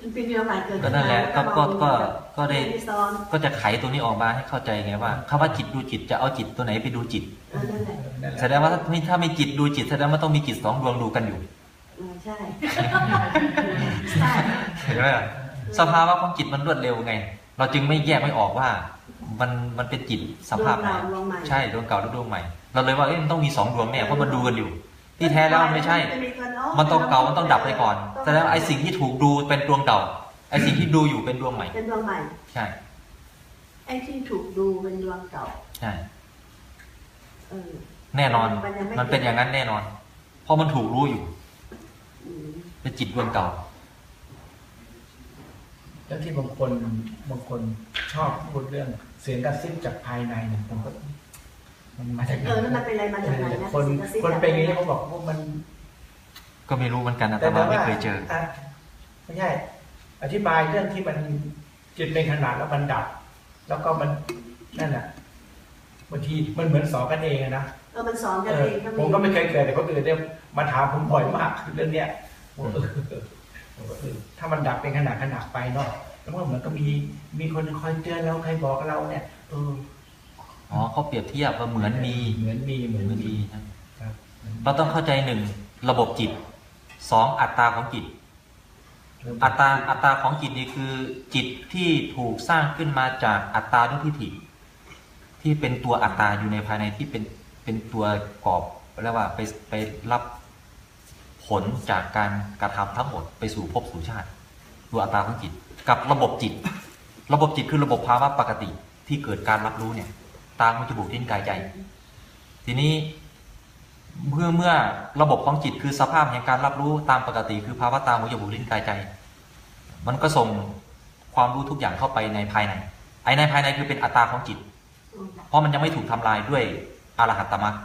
มันเป็นเรื่องใหม่เกิดก็นั่นแหละก็ก็ก็ก็ได้ม่ซ้อนก็จะไขตัวนี้ออกมาให้เข้าใจไงว่าคำว่าจิตดูจิตจะเอาจิตตัวไหนไปดูจิตเออนั่นแหละนั่นแหละแสดงว่าถ้าไม่ถ้ามีจิตดูจิตแสดงว่าต้องมีจิตสองดวงดูกันอยู่เออ ใช่ใช่เห็นไหมล่ะสภาวะของจิตมันรวดเร็วไง เราจึงไม่แยกไม่ออกว่า มันมันเป็นจิตสภาพไหนดวงเก่าดวงใหม่ใช่ดวงเก่าหรือดวงใหม่ เราเลยว่าเอ้ยมันต้องมีสองดวงเนี่ยเพราะมันดูกันอยู่ ที่แท้แล้วมันไม่ใช่ มันต้องเก่ามันต้องดับไปก่อนแสดงว่าไอ้สิ่งที่ถูกดูเป็นดวงเก่าไอ้สิ่งที่ดูอยู่เป็นดวงใหม่ เป็นดวงใหม่ ใช่ไอ้ที่ถูกดูเป็นดวงเก่าใช่เออแน่นอนมันยังไม่มันเป็นอย่างนั้นแน่นอน เพราะมันถูกรู้อยู่อืม เป็นจิตดวงเก่า แล้วที่บางคนบางคนชอบพูดเรื่องเสียงกระซิบจากภายในเนี่ยผมก็มันมาจากไหนเออแล้วมันเป็นอะไรมาจากไหนนะคนกระซิบคนเป็นอย่างนี้เขาบอกว่ามันก็ไม่รู้เหมือนกันอาตมาไม่เคยเจอะไม่ใช่อธิบายเรื่องที่มันจิตเป็นขนาดแล้วมันดับ แล้วก็มันนั่นน่ะบางทีมันเหมือนสอนกันเองอะนะเออมันสอนกัเอนอเองก็ผมก็ไม่เคยเกิดแต่คนอื่นเนี่ยมาถามผมบ่อยมากเรื่องเนี้ยผมก็เออผมก็เออถ้ามันดับเป็นขนาดขนาดไปเนาะแล้วก็เหมือนก็มีมีคนคอยเตือนเราใครบอกเราเนี่ยเอออ๋อเขาเปรียบเทียบว่าเหมือนมีเหมือนมีเหมือนเหมือนมีมีครับเราต้องเข้าใจหนึ่งระบบจิตสองอัตตาของจิต อัตตาอัตตาของจิตนี่คือ จิตที่ถูกสร้างขึ้นมาจากอัตตานุทิฏฐิที่เป็นตัวอัตตาอยู่ในภายในที่เป็น เป็นตัวกรอบเรียกว่าไปไปรับผลจากการกระทำทั้งหมดไปสู่ภพสู่ชาติตัวอัตตาของจิต กับระบบจิต ระบบจิตคือระบบภาวะปกติที่เกิดการรับรู้เนี่ยตาหูจมูกลิ้นกายใจ ทีนี้เมื่อเมื่อระบบของจิตคือสภาพแห่งการรับรู้ตามปกติ คือภาวะตาหูจมูกลิ้นกายใจ มันก็ส่งความรู้ทุกอย่างเข้าไปในภายในไอ้ในภายในคือเป็นอัตตาของจิต เพราะมันยังไม่ถูกทำลายด้วย อรหัตตมรรค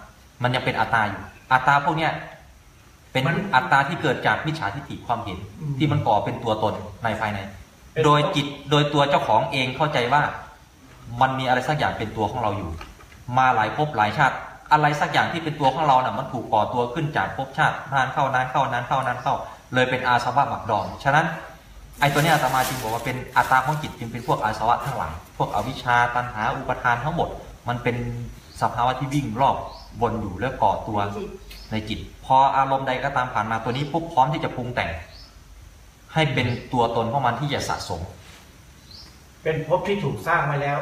มันยังเป็นอัตตาอยู่ อัตตาพวกเนี้ยเป็นอัตตาที่เกิดจากมิจฉาทิฏฐิความเห็นที่มันก่อเป็นตัวตนในภายใน โดยจิตโดยตัวเจ้าของเองเข้าใจว่ามันมีอะไรสักอย่างเป็นตัวของเราอยู่ มาหลายภพหลายชาติ อะไรสักอย่างที่เป็นตัวของเราน่ะมันถูกก่อตัวขึ้นจากภพชาตินานเข้านานเข้านานเข้านานเข้า เลยเป็นอาสวะหมักดองฉะนั้นไอ้ตัวเนี้ยอาตมาจึงบอกว่าเป็นอัตตาของจิตจึงเป็นพวกอาสวะทั้งหลายพวกอวิชชาตัณหาอุปทานทั้งหมด มันเป็น สภาวะที่วิ่งรอบวนอยู่แล้วก่อตัวจิตในจิต พออารมณ์ใดก็ตามผ่านมาตัวนี้ปุ๊บพร้อมที่จะปรุงแต่ง ให้เป็นตัวตนของมันที่จะสะสม เป็นภพที่ถูกสร้างมาแล้ว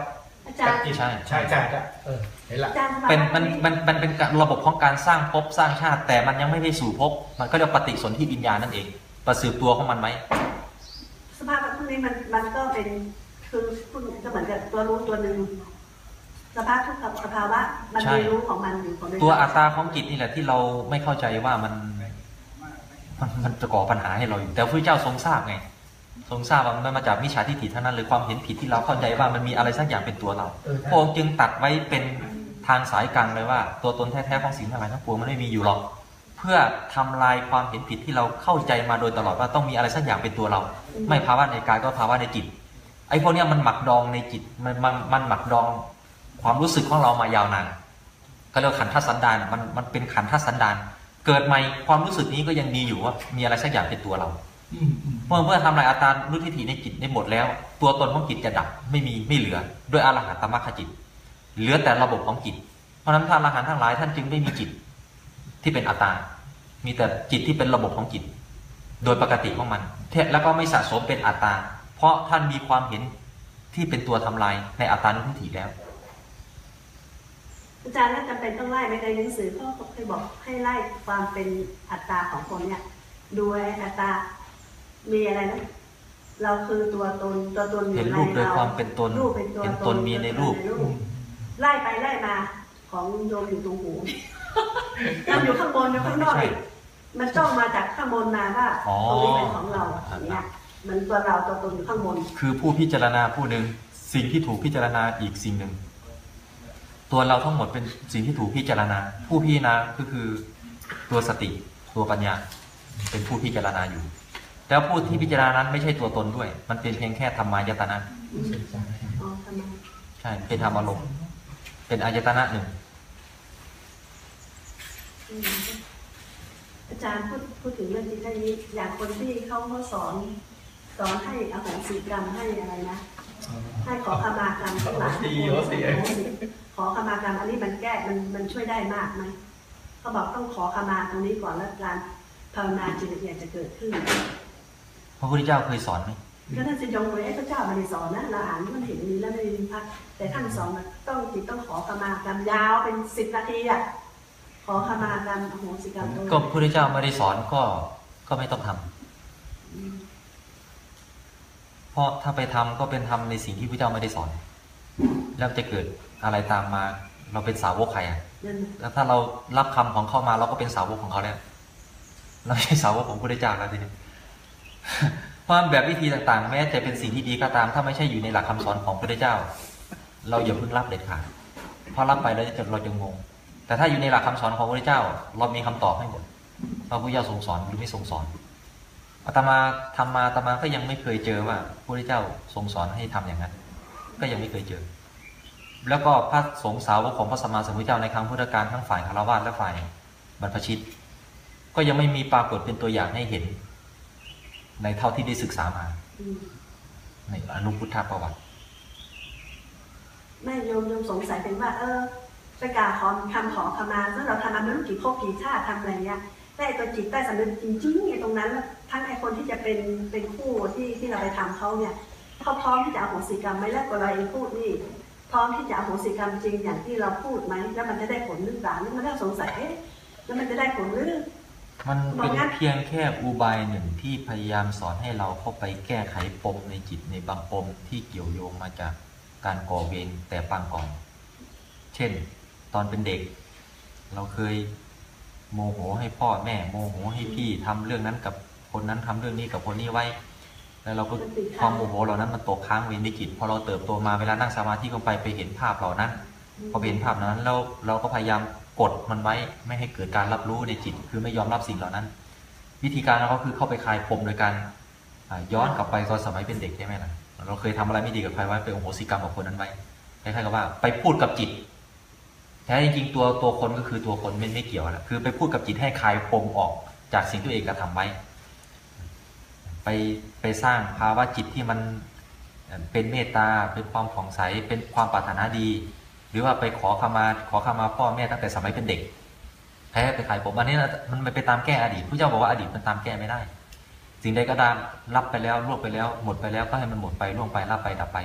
อาจารย์จิตใช่ใช่ใช่ใช่เออเห็นละอาจารย์เป็นมันมันมันเป็นการระบบของการสร้างภพสร้างชาติ แต่มันยังไม่ได้สู่ภพมันก็เรียกปฏิสนธิวิญญาณนั่นเอง ประสืบตัวของมันไหมสภาพพวกนี้มันมันก็เป็นคือคุณก็เหมือนกับตัวรู้ตัวหนึ่ง สภาพทุกสภาวะมันมีรู้ของมันอยู่ของมันตัวอัตตาของจิตนี่แหละที่เราไม่เข้าใจว่ามัน มันมันจะก่อปัญหาให้เราอยู่แต่พระเจ้าทรงทราบไง ทรงทราบว่ามันมาจากมิจฉาทิฏฐิเท่านั้นเลยความเห็นผิดที่เราเข้าใจว่ามันมีอะไรสักอย่างเป็นตัวเราเออใช่พระองค์จึงตัดไว้เป็นทางสายกลางเลยว่า ตัวตนแท้ๆของสิ่งทั้งหลายทั้งปวงมันไม่มีอยู่หรอกเพื่อทำลายความเห็นผิดที่เราเข้าใจมาโดยตลอดว่าต้องมีอะไรสักอย่างเป็นตัวเรา ไม่ภาวะในกายก็ภาวะในจิตไอ้พวกเนี้ยมันหมักดองในจิตมันมันมันหมักดอง ความรู้สึกของเรามายาวนานก็เรียกว่าขันธสันดานมันมันเป็นขันธสันดาน เกิดใหม่ความรู้สึกนี้ก็ยังมีอยู่ว่ามีอะไรสักอย่างเป็นตัวเราอืมอืมเมื่อเมื่อทำลายอัตตานุทิฏฐิในจิตได้หมดแล้ว ตัวตนของจิตจะดับไม่มีไม่เหลือ ด้วยอรหัตตมรรคจิต เหลือแต่ระบบของจิต เพราะฉะนั้นท่านอรหันต์ทั้งหลายท่านจึงไม่มีจิตที่เป็นอัตตา มีแต่จิตที่เป็นระบบของจิต โดยปกติของมันเทแล้วก็ไม่สะสมเป็นอัตตา เพราะท่านมีความเห็นที่เป็นตัวทำลายในอัตตานุทิฏฐิแล้ว อาจารย์น่าจำเป็นต้องไล่ไม่ในหนังสือเขาเคยบอกให้ไล่ความเป็นอัตตาของคนเนี่ยดูไอ้อัตตามีอะไรนะเราคือตัวตนตัวตนอยู่เห็นในรูปโดยเราความเป็นตนรูปเป็นตัวเห็นตนมีในรูปตัวตนไล่ไปไล่มาของโยมอยู่ตรงหูมันอยู่ข้างบนอยู่ข้างนอกใช่อีกมันจ้องมาจากข้างบนมาว่าอ๋อ ตรงนี้เป็นของเราอย่างเนี่ยมันตัวเราตัวตนอยู่ข้างบน คือผู้พิจารณาผู้หนึ่งสิ่งที่ถูกพิจารณาอีกสิ่งหนึ่ง ตัวเราทั้งหมดเป็นสิ่งที่ถูกพิจารณา ผู้พิจารณาก็คือตัวสติตัวปัญญา เป็นผู้พิจารณาอยู่แล้วผู้ที่พิจารณานั้นไม่ใช่ตัวตนด้วย มันเป็นเพียงแค่ธรรมายตนะอืมอ๋อทำไมใช่เป็นธรรมอารมณ์เป็นอายตนะหนึ่งอืมอาจารย์พูดพูดถึงเรื่องนี้ได้นี้อย่างคนที่เขาเขาสอนสอนให้อโหสิกรรมให้อะไรนะให้ขอขมากรรมทั้งหลายโอ้โหดีโอ้โหดีขอขมากรรมอันนี้มันแก้มันมันช่วยได้มากไหมเขาบอกต้องขอขมาตรงนี้ก่อนแล้วการภาวนาจิตละเอียดจะเกิดขึ้นพระพุทธเจ้าเคยสอนไหมก็ท่านจะยงเลยพระเจ้าไมาได้สอนนะเราอ่านมันเห็นนี้แล้วไม่ได้พักแต่ท่านสอนว่าต้องจิตต้องขอขมากรรมยาวเป็นสิบนาทีอะขอขมากรรมอโหสิกรรมด้วยก็พระพุทธเจ้าไม่ได้สอนก็ก็ไม่ต้องทำอืมเพราะถ้าไปทำก็เป็นทำในสิ่งที่พระเจ้าไม่ได้สอน แล้วจะเกิด อะไรตามมา เราเป็นสาวกใครอะนั่นแล้วถ้าเรารับคำของเขามาเราก็เป็นสาวกของเขาแล้วเราไม่ใช่สาวกของพระพุทธเจ้าแล้วทีนี้เพราะแบบวิธีต่างๆ แม้จะเป็นสิ่งที่ดีก็ตาม ถ้าไม่ใช่อยู่ในหลักคำสอนของพระพุทธเจ้า เราอย่าเพิ่งรับเด็ดขาดเพราะรับไปแล้วจะเราจะงง แต่ถ้าอยู่ในหลักคำสอนของพระพุทธเจ้า เรามีคำตอบให้หมดว่าพระพุทธเจ้าทรงสอนหรือไม่ทรงสอนอาตมาทำมาอาตมาก็ยังไม่เคยเจอว่าพระพุทธเจ้าทรงสอนให้ทำอย่างนั้น ก็ยังไม่เคยเจอ แล้วก็พระสงฆ์สาวกของพระสัมมาสัมพุทธเจ้าในครั้งพุทธกาลทั้งฝ่ายคารวะและฝ่ายบรรพชิต ก็ยังไม่มีปรากฏเป็นตัวอย่างให้เห็น ในเท่าที่ได้ศึกษามาในอนุพุทธประวัติแม่โยมโยมสงสัยเป็นว่า เออไปกาขอคำขอขมาแล้วเราทำมาไม่รู้กี่ภพกี่ชาติทำอะไรเงี้ยแต่ไอ้ตัวจิตใต้สำนึกจริงๆไอ้ตรงนั้น ทั้งไอ้คนที่จะเป็นเป็นคู่ที่ที่เราไปทำเขาเนี่ยเขาพร้อมที่จะอโหสิกรรมไหมแล้วก็เราเองพูดนี่ พร้อมที่จะอโหสิกรรมจริงอย่างที่เราพูดไหมแล้วมันจะได้ผลหรือเปล่านี่มันน่าสงสัยเอ๊ะแล้วมันจะได้ผลหรือมันเป็นบอกงั้นเพียงแค่อุบายหนึ่งที่พยายามสอนให้เราเข้าไปแก้ไขปมในจิตในบางปมที่เกี่ยวโยงมาจากการก่อเวรแต่ปางก่อน เช่น ตอนเป็นเด็ก เราเคยโมโหให้พ่อแม่โมโหให้พี่ทำเรื่องนั้นกับคนนั้นทำเรื่องนี้กับคนนี้ไว้ แล้วเราก็ความโมโหเหล่านั้นมันตกค้างไว้ในจิตพอเราเติบโตมาเวลานั่งสมาธิเข้าไปไปเห็นภาพเหล่านั้น พอไปเห็นภาพนั้นแล้วเราก็พยายามกดมันไว้ไม่ให้เกิดการรับรู้ในจิต คือไม่ยอมรับสิ่งเหล่านั้น วิธีการเราก็คือเข้าไปคลายปมโดยการอ่าย้อนกลับไปตอนสมัยเป็นเด็กใช่ไหมล่ะเราเคยทำอะไรไม่ดีกับใครไว้ไปโอโหสิกรรมกับคนนั้นไว้คล้ายๆกับว่า ไปพูดกับจิตแท้จริงๆตัวตัวคนก็คือตัวคนไม่ไม่เกี่ยวแหละคือไปพูดกับจิตให้คลายปมออกจากสิ่งที่ตัวเองกระทำไว้ ไปไปสร้างภาวะจิตที่มันเป็นเมตตาเป็นความผ่องใสเป็นความปรารถนาดี หรือว่าไปขอขมาขอขมาพ่อแม่ตั้งแต่สมัยเป็นเด็ก แพ้ไปขายผมอันนี้มันไปตามแก้อดีตผู้เจ้าบอกว่าอดีตมันตามแก้ไม่ได้ สิ่งใดก็ตามรับไปแล้วล่วงไปแล้ว หมดไปแล้วก็ให้มันหมดไปล่วงไปรับไปดับไป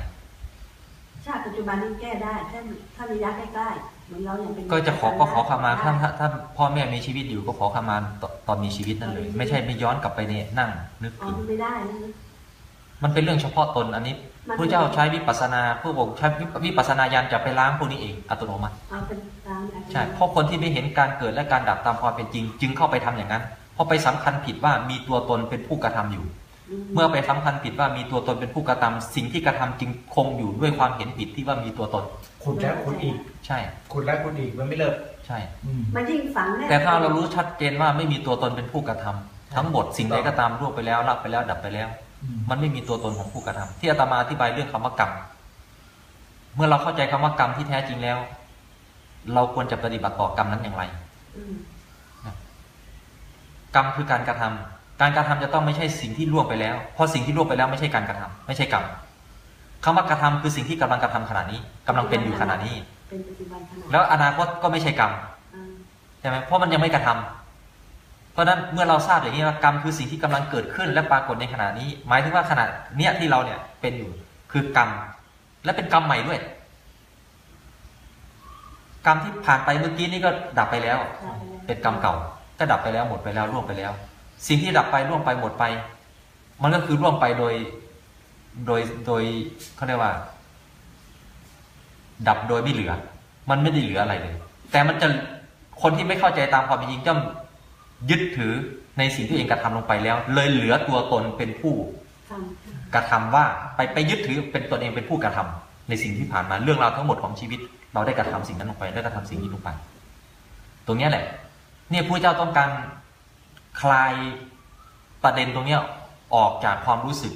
ชาติปัจจุบันนี้แก้ได้ถ้าถ้าระยะใกล้ๆ เหมือนเราอย่างเป็นก็จะขอก็ขอขมาถ้าถ้าถ้าพ่อแม่มีชีวิตอยู่ก็ขอขมาตตอนมีชีวิตนั่นเลย ไม่ใช่ไม่ย้อนกลับไปเนี่ยนั่งนึกอ๋อถึงมันไม่ได้นะมันเป็นเรื่องเฉพาะตนอันนี้มันผู้เจ้าใช้วิปัสสนาผู้บอกใช้วิปัสสนาญาณจะไปล้างพวกนี้เองอัตโนมัติเอาเป็นตามแบบใช่เพราะคนที่ไม่เห็นการเกิดและการดับตามความเป็นจริง จึงเข้าไปทำอย่างนั้นเพราะไปสำคัญผิดว่ามีตัวตนเป็นผู้กระทำอยู่ เมื่อไปสำคัญผิดว่ามีตัวตนเป็นผู้กระทำสิ่งที่กระทำจึงคงอยู่ด้วยความเห็นผิดที่ว่ามีตัวตนขุดแล้วขุดอีก ใช่ขุดแล้วขุดอีกมันไม่เลิกใช่อืมมันยิ่งฝังแน่แต่ถ้าเรารู้ชัดเจนว่าไม่มีตัวตนเป็นผู้กระทำทั้งหมดสิ่งใดก็ตามล่วงไปแล้วรับไปแล้วดับไปแล้วอืมมันไม่มีตัวตนของผู้กระทำที่อาตมาอธิบายเรื่องคำว่ากรรมเมื่อเราเข้าใจคำว่ากรรมที่แท้จริงแล้ว เราควรจะปฏิบัติต่อกรรมนั้นอย่างไรอืมกรรมคือการกระทำ การกระทำจะต้องไม่ใช่สิ่งที่ล่วงไปแล้ว เพราะสิ่งที่ล่วงไปแล้วไม่ใช่การกระทำไม่ใช่กรรมคำว่ากระทำคือสิ่งที่กำลังกระทำขณะนี้กำลังเป็นอยู่ขณะนี้เป็นปัจจุบันขณะแล้วอนาคตก็ไม่ใช่กรรมอ่าใช่ไหมเพราะมันยังไม่กระทำเพราะฉะนั้นเมื่อเราทราบอย่างนี้ว่ากรรมคือสิ่งที่กำลังเกิดขึ้นและปรากฏในขณะนี้ หมายถึงว่าขณะเนี้ยที่เราเนี่ยเป็นอยู่คือกรรม และเป็นกรรมใหม่ด้วย กรรมที่ผ่านไปเมื่อกี้นี่ก็ดับไปแล้วใช่ไปแล้วเป็นกรรมเก่า ก็ดับไปแล้วหมดไปแล้วล่วงไปแล้ว สิ่งที่ดับไปล่วงไปหมดไป มันก็คือล่วงไปโดย โดยโดยเขาเรียกว่า ดับโดยไม่เหลือ มันไม่ได้เหลืออะไรเลย แต่มันจะคนที่ไม่เข้าใจตามความเป็นจริงจะยึดถือในสิ่งที่เองกระทำลงไปแล้ว เลยเหลือตัวตนเป็นผู้กระทำว่าไปไปยึดถือเป็นตนเองเป็นผู้กระทำในสิ่งที่ผ่านมาเรื่องราวทั้งหมดของชีวิต เราได้กระทำสิ่งนั้นลงไปได้กระทำสิ่งนี้ลงไป ตรงนี้แหละ เนี่ยพระเจ้าต้องการ คลายประเด็นตรงเนี้ยออกจากความรู้สึก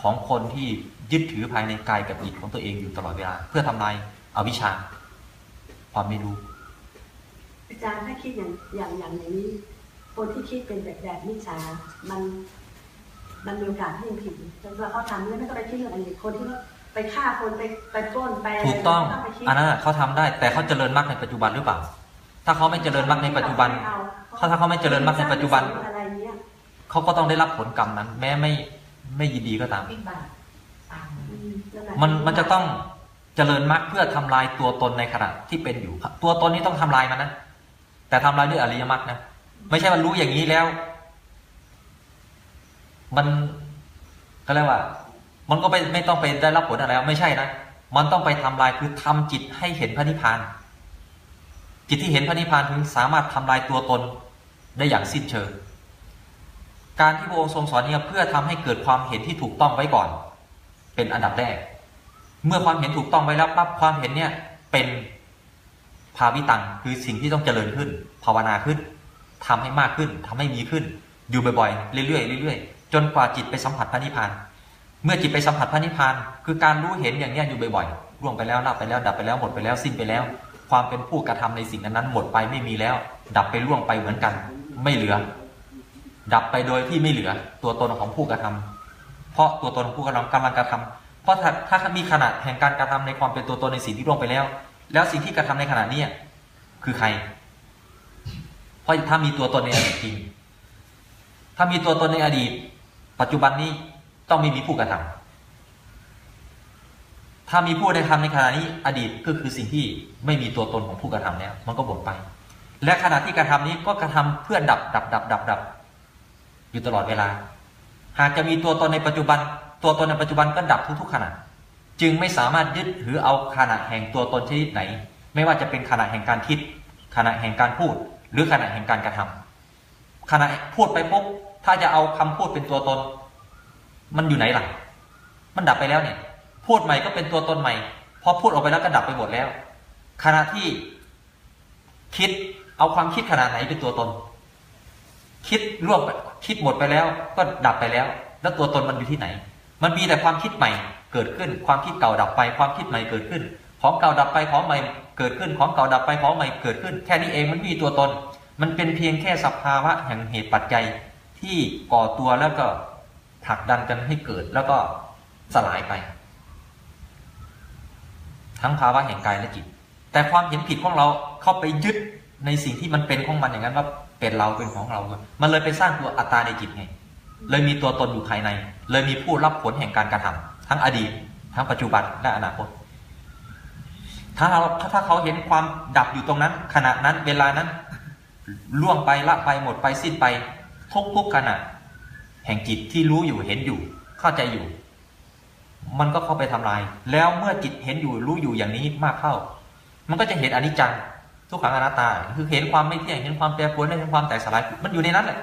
ของคนที่ยึดถือภายในกายกับจิตของตัวเองอยู่ตลอดเวลา เพื่อทำลายอาวิชชา ความไม่รู้ อาจารย์ถ้าคิดอย่างอย่างอย่างอย่างนี้ คนที่คิดเป็นแบบแบบมิจฉามันมันมีโอกาสที่จะผิดจนว่าเขาทำเนี่ยไม่ต้องไปคิดเรื่องอะไรเลยคนที่ไปฆ่าคนไปไปปล้นไปะไรถูกต้องไม่ไปคิดอันนั้นน่ะเขาทำได้ แต่เขาเจริญมรรคในปัจจุบันหรือเปล่า ถ้าเขาไม่เจริญมรรคในปัจจุบันเขาถ้าเขาไม่เจริญมรรคในปัจจุบันเขาก็ต้องได้รับผลกรรมนั้น แม้ไม่ไม่ยินดีก็ตาม มันมันจะต้องเจริญมรรคเพื่อทำลายตัวตนในขณะที่เป็นอยู่ ตัวตนนี้ต้องทำลายมันนะแต่ทำลายด้วยอริยมรรคนะไม่ใช่ว่ารู้อย่างนี้แล้ว มันก็เรียกว่า มันก็ไม่ไม่ต้องไปได้รับผลอะไรไม่ใช่นะมันต้องไปทำลายคือทำจิตให้เห็นพระนิพพาน จิตที่เห็นพระนิพพานถึงสามารถทำลายตัวตนได้อย่างสิ้นเชิง การที่พระองค์ทรงสอนเนี่ยเพื่อทำให้เกิดความเห็นที่ถูกต้องไว้ก่อน เป็นอันดับแรก เมื่อความเห็นถูกต้องไว้แล้วปั๊บความเห็นเนี่ยเป็นภาวิตังคือสิ่งที่ต้องเจริญขึ้น ภาวนาขึ้นทำให้มากขึ้นทำให้มีขึ้น อยู่บ่อยๆ เรื่อยๆเรื่อยๆ จนกว่าจิตไปสัมผัสพระนิพพาน เมื่อจิตไปสัมผัสพระนิพพาน คือการรู้เห็นอย่างนี้อยู่บ่อยๆร่วงไปแล้วลับไปแล้ว ดับไปแล้วหมดไปแล้วสิ้นไปแล้ว ความเป็นผู้กระทำในสิ่งนั้นๆหมดไปไม่มีแล้ว ดับไปล่วงไปเหมือนกัน ไม่เหลือ ดับไปโดยที่ไม่เหลือ ตัวตนของผู้กระทำเพราะตัวตนของผู้กระทำกำลังกระทำเพราะถ้าถ้ามีขนาดแห่งการกระทำในความเป็นตัวตนในสิ่งที่ล่วงไปแล้ว แล้วสิ่งที่กระทำในขณะนี้คือใคร เพราะถ้ามีตัวตนในอดีตจริงถ้ามีตัวตนในอดีต ปัจจุบันนี้ต้องไม่มีผู้กระทำ ถ้ามีผู้ได้ทำในขณะนี้อดีตก็คือสิ่งที่ไม่มีตัวตนของผู้กระทำแล้ว มันก็หมดไป และขณะที่กระทำนี้ก็กระทำเพื่อดับดับดับดับดับอยู่ตลอดเวลา หากจะมีตัวตนในปัจจุบัน ตัวตนในปัจจุบันก็ดับทุกๆขณะจึงไม่สามารถยึดถือเอาขณะแห่งตัวตนชนิดไหน ไม่ว่าจะเป็นขณะแห่งการคิด ขณะแห่งการพูด หรือขณะแห่งการกระทำขณะพูดไปปุ๊บถ้าจะเอาคำพูดเป็นตัวตน มันอยู่ไหนล่ะ มันดับไปแล้วเนี่ย พูดใหม่ก็เป็นตัวตนใหม่ พอพูดออกไปแล้วก็ดับไปหมดแล้ว ขณะที่คิดเอาความคิดขนาดไหนเป็นตัวตน คิดร่วมคิดหมดไปแล้วก็ดับไปแล้ว แล้วตัวตนมันอยู่ที่ไหน มันมีแต่ความคิดใหม่เกิดขึ้น ความคิดเก่าดับไป ความคิดใหม่เกิดขึ้น ของเก่าดับไปของใหม่เกิดขึ้นของเก่าดับไปของใหม่เกิดขึ้น แค่นี้เองมันไม่มีตัวตน มันเป็นเพียงแค่สภาวะแห่งเหตุปัจจัยที่ก่อตัวแล้วก็ผลักดันกันให้เกิดแล้วก็สลายไป ทั้งภาวะแห่งกายและจิต แต่ความเห็นผิดของเราเข้าไปยึดในสิ่งที่มันเป็นของมันอย่างนั้นว่าเป็นเราเป็นของเรา มันเลยไปสร้างตัวอัตตาในจิตไง เลยมีตัวตนอยู่ภายใน เลยมีผู้รับผลแห่งการกระทำทั้งอดีต ทั้งปัจจุบันและอนาคต ถ้าเราถ้าเขาเห็นความดับอยู่ตรงนั้น ขณะนั้นเวลานั้นล่วงไปละไปหมดไปสิ้นไปทุกทุกขณะแห่งจิตที่รู้อยู่เห็นอยู่ เข้าใจอยู่ มันก็เข้าไปทำลาย แล้วเมื่อจิตเห็นอยู่รู้อยู่อย่างนี้มากเข้า มันก็จะเห็นอนิจจังทุกขังอนัตตา คือเห็นความไม่เที่ยงเห็นความแปรปรวนเห็นความแตกสลายมันอยู่ในนั้นแหละ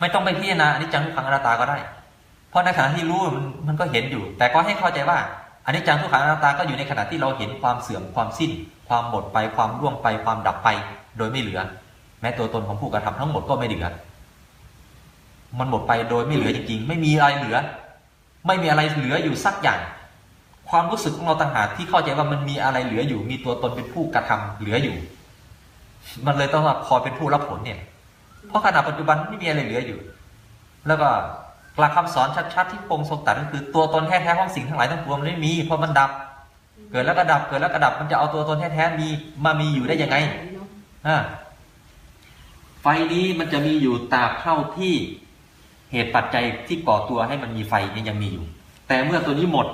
ไม่ต้องไปพิจารณาอนิจจังทุกขังอนัตตาก็ได้ เพราะในขณะที่รู้มันมันก็เห็นอยู่ แต่ก็ให้เข้าใจว่าอนิจจังทุกขังอนัตตาก็อยู่ในขณะที่เราเห็นความเสื่อมความสิ้น ความหมดไปความร่วงไปความดับไป โดยไม่เหลือ แม้ตัวตนของผู้กระทำทั้งหมดก็ไม่เหลือ มันหมดไปโดยไม่เหลือจริงๆ ไม่มีอะไรเหลือ ไม่มีอะไรเหลืออยู่สักอย่าง ความรู้สึกของเราต่างหากที่เข้าใจว่ามันมีอะไรเหลืออยู่ มีตัวตนเป็นผู้กระทำเหลืออยู่ มันเลยต้องมาพอเป็นผู้รับผลเนี่ย เพราะขณะปัจจุบันไม่มีอะไรเหลืออยู่ แล้วก็หลักคำสอนชัดๆที่พงทรงตรัสก็คือตัวตนแท้ๆของสิ่งทั้งหลายทั้งปวงมันไม่มีเพราะมันดับ เกิดแล้วก็ดับเกิดแล้วก็ดับมันจะเอาตัวตนแท้ๆมีมามีอยู่ได้ยังไงอ่าไฟนี้มันจะมีอยู่ตราบเท่าที่ เหตุปัจจัยที่ก่อตัวให้มันมีไฟเนี่ยยังมีอยู่ แต่เมื่อตัวนี้หมด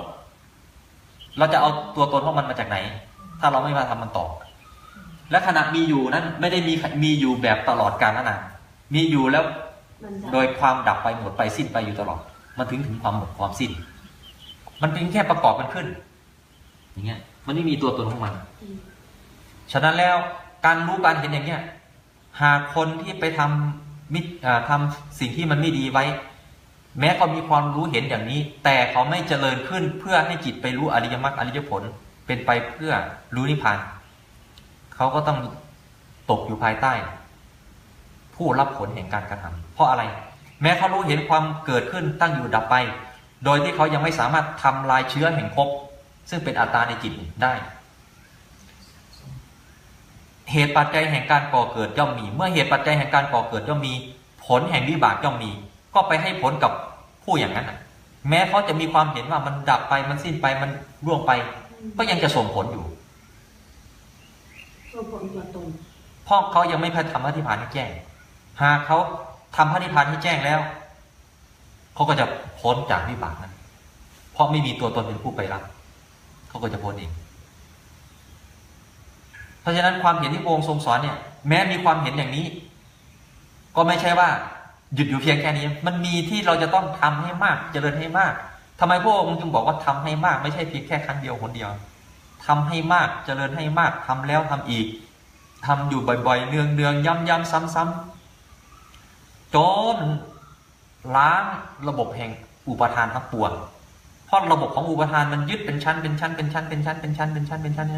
เราจะเอาตัวตนของมันมาจากไหน ถ้าเราไม่มาทำมันต่อ และขณะมีอยู่นั้นไม่ได้มีมีอยู่แบบตลอดกาลนานมีอยู่แล้วมันจะโดยความดับไปหมดไปสิ้นไปอยู่ตลอด มันถึงถึงความหมดความสิ้น มันเป็นแค่ประกอบกันขึ้น อย่างเงี้ย มันไม่มีตัวตนของมันอืมฉะนั้นแล้วการรู้การเห็นอย่างเงี้ย หากคนที่ไปทำ มิจอ่าทำสิ่งที่มันไม่ดีไว้ แม้เขามีความรู้เห็นอย่างนี้ แต่เขาไม่เจริญขึ้นเพื่อให้จิตไปรู้อริยมรรคอริยผลเป็นไปเพื่อรู้นิพพานเขาก็ต้องตกอยู่ภายใต้ ผู้รับผลแห่งการกระทำเพราะอะไร แม้เขารู้เห็นความเกิดขึ้นตั้งอยู่ดับไป โดยที่เขายังไม่สามารถทำลายเชื้อแห่งภพซึ่งเป็นอัตตาในจิตได้ เหตุปัจจัยแห่งการก่อเกิดย่อมมี เมื่อเหตุปัจจัยแห่งการก่อเกิดย่อมมี ผลแห่งวิบากย่อมมี ก็ไปให้ผลกับผู้อย่างนั้นน่ะแม้เขาจะมีความเห็นว่ามันดับไปมันสิ้นไปมันร่วงไป ก็ยังจะส่งผลอยู่ตัวผลตัวตนเพราะเขายังไม่ทำพระนิพพานให้แจ้ง หากเขาทำพระนิพพานให้แจ้งแล้วเขาก็จะพ้นจากวิบากนั้น เพราะไม่มีตัวตนเป็นผู้ไปรับเขาก็จะพ้นเองเพ ราะฉะนั้นความเห็นที่พระองค์ทรงสอนเนี่ยแม้มีความเห็นอย่างนี้ ก็ไม่ใช่ว่าหยุดอยู่เพียงแค่นี้ มันมีที่เราจะต้องทำให้มากเจริญให้มากทำไมพระองค์จึงบอกว่าทำให้มากไม่ใช่เพียงแค่ครั้งเดียวคนเดียวทำให้มากเจริญให้มากทำแล้วทำอีกทำอยู่บ่อยๆ เนืองเนืองๆย้ำย้ำซ้ำซ้ำๆจนล้างระบบแห่งอุปทานทั้งปวงเพราะระบบของอุปทานมันยึดเป็นชั้นเป็นชั้นเป็นชั้นเป็นชั้นเป็นชั้นเป็นชั้นเป็นชั้น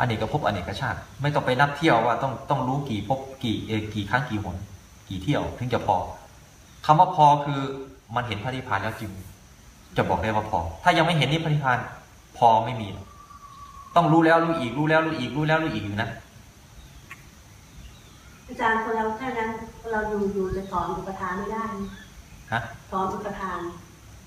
อเนกภพอเนกชาติ ไม่ต้องไปนับเที่ยวว่าต้องต้องรู้กี่ภพกี่เออกี่ครั้งกี่หนกี่เที่ยวถึงจะพอคำว่าพอคือมันเห็นพระนิพพานแล้วจึงจะบอกได้ว่าพอ ถ้ายังไม่เห็นนี่พระนิพพานพอไม่มีหรอกต้องรู้แล้วรู้อีกรู้แล้วรู้อีกรู้แล้วรู้อีกอยู่นะอาจารย์คนเราแค่นั้นเราอยู่อยู่จะถอนอุปทานไม่ได้ฮะถอนอุปทาน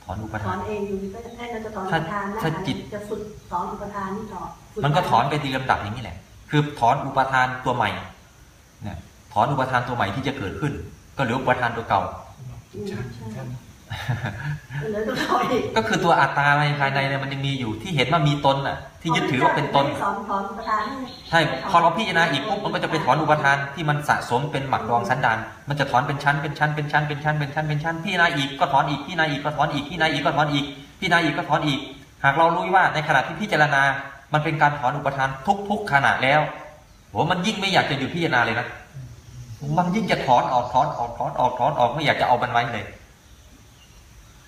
ถอนอุปถทาอนนเองอยู่ก็ให้เราจะถอนอุถ้าปทานนะถ้าจิต จะฝึกถอนอุปทานนี่ถอนฝึมันก็ถอนไปทีลำดับอย่างนี้แหละ คือถอนอุปทานตัวใหม่เนี่ยถอนอุปทานตัวใหม่ที่จะเกิดขึ้น ก็เหลืออุปทานตัวเก่าชั้นชั้น เหลือตัวถอยอีกก็คือตัวอัตตาในภายในเนี่ยมันยังมีอยู่ที่เห็นว่ามีตนน่ะ ที่ยึดถือว่าเป็นตนสอนถอนอุปทานให้ใช่พอเราพิจารณาอีกปุ๊บมันก็จะไปถอนอุปทานที่มันสะสมเป็นหมักดองสันดานมันจะถอนเป็นชั้นเป็นชั้นเป็นชั้นเป็นชั้นเป็นชั้นเป็นชั้นพิจารณาอีกก็ถอนอีกพิจารณาอีกก็ถอนอีกพิจารณาอีกก็ถอนอีกพิจารณาอีกก็ถอนอีก หากเรารู้ว่าในขณะที่พิจารณา มันเป็นการถอนอุปทานทุก ๆขณะแล้วโหมันยิ่งไม่อยากจะหยุดพิจารณาเลยนะมันยิ่งจะถอนออกถอนออกถอนออกถอนออกไม่อยากจะเอามันไว้เลย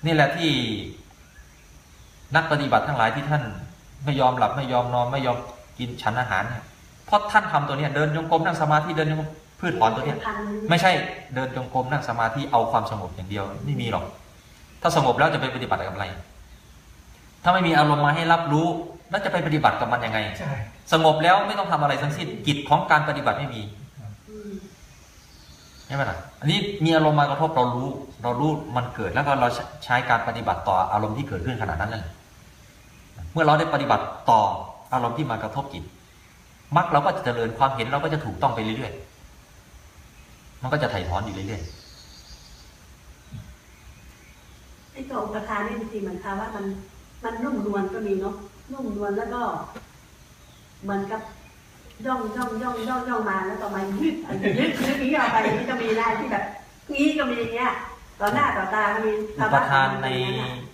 นี่แหละที่นักปฏิบัติทั้งหลายที่ท่านไม่ยอมหลับไม่ยอมนอนไม่ยอมกินฉันอาหารเนี่ยเพราะท่านทำตัวเนี้ยเดินจงกรมนั่งสมาธิเดินจงกรมพืชถอนตัวเนี้ยพันหนึ่งไม่ใช่เดินจงกรมนั่งสมาธิเอาความสงบอย่างเดียวไม่มีหรอก ถ้าสงบแล้วจะไปปฏิบัติกับอะไร ถ้าไม่มีอารมณ์มาให้รับรู้แล้วจะไปปฏิบัติกับมันยังไงใช่สงบแล้วไม่ต้องทำอะไรทั้งสิ้นกิจของการปฏิบัติไม่มีอืม ใช่ไหมล่ะ อันนี้มีอารมณ์มากระทบเรารู้ เรารู้มันเกิดแล้วก็เราใช้การปฏิบัติต่ออารมณ์ที่เกิดขึ้นขนั้นนั่นแหละเมื่อเราได้ปฏิบัติต่ออารมณ์ที่มากระทบจิตมรรคเราก็จะเจริญความเห็นเราก็จะถูกต้องไปเรื่อยๆ มันก็จะถ่ายถอนอยู่เรื่อยๆไอ้ตัวอุปทานนี่บางทีเหมือนคำว่ามันมันนุ่มนวลก็มีเนาะนุ่มนวลแล้วก็เหมือนกับ ย่องย่องย่องย่องย่องมาแล้วต่อมายืดยืดยืดนี้ออกไปอย่างนี้ก็มีได้ที่แบบนี้ก็มีอย่างเงี้ยต่อหน้าต่อตาก็มีๆอุปทานใน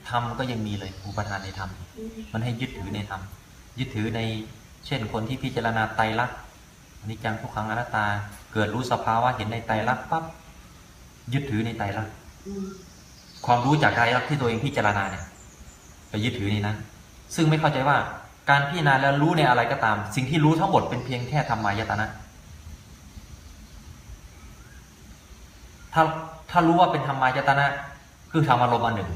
ธรรมก็ยังมีเลยอุปทานในธรรมอืมมันให้ยึดถือในธรรมยึดถือในเช่นคนที่พิจารณาไตรลักษณ์อนิจจังทุกขังอนัตตา เกิดรู้สภาวะเห็นในไตรลักษณ์ปั๊บยึดถือในไตรลักษณ์อืมความรู้จากไตรลักษณ์ที่ตัวเองพิจารณาเนี่ยไปยึดถือในนั้น ซึ่งไม่เข้าใจว่า การพิจารณาแล้วรู้ในอะไรก็ตาม สิ่งที่รู้ทั้งหมดเป็นเพียงแค่ธรรมายตนะ ถ้าถ้ารู้ว่าเป็นธรรมายตนะ คือธรรมอารมณ์อันหนึ่ง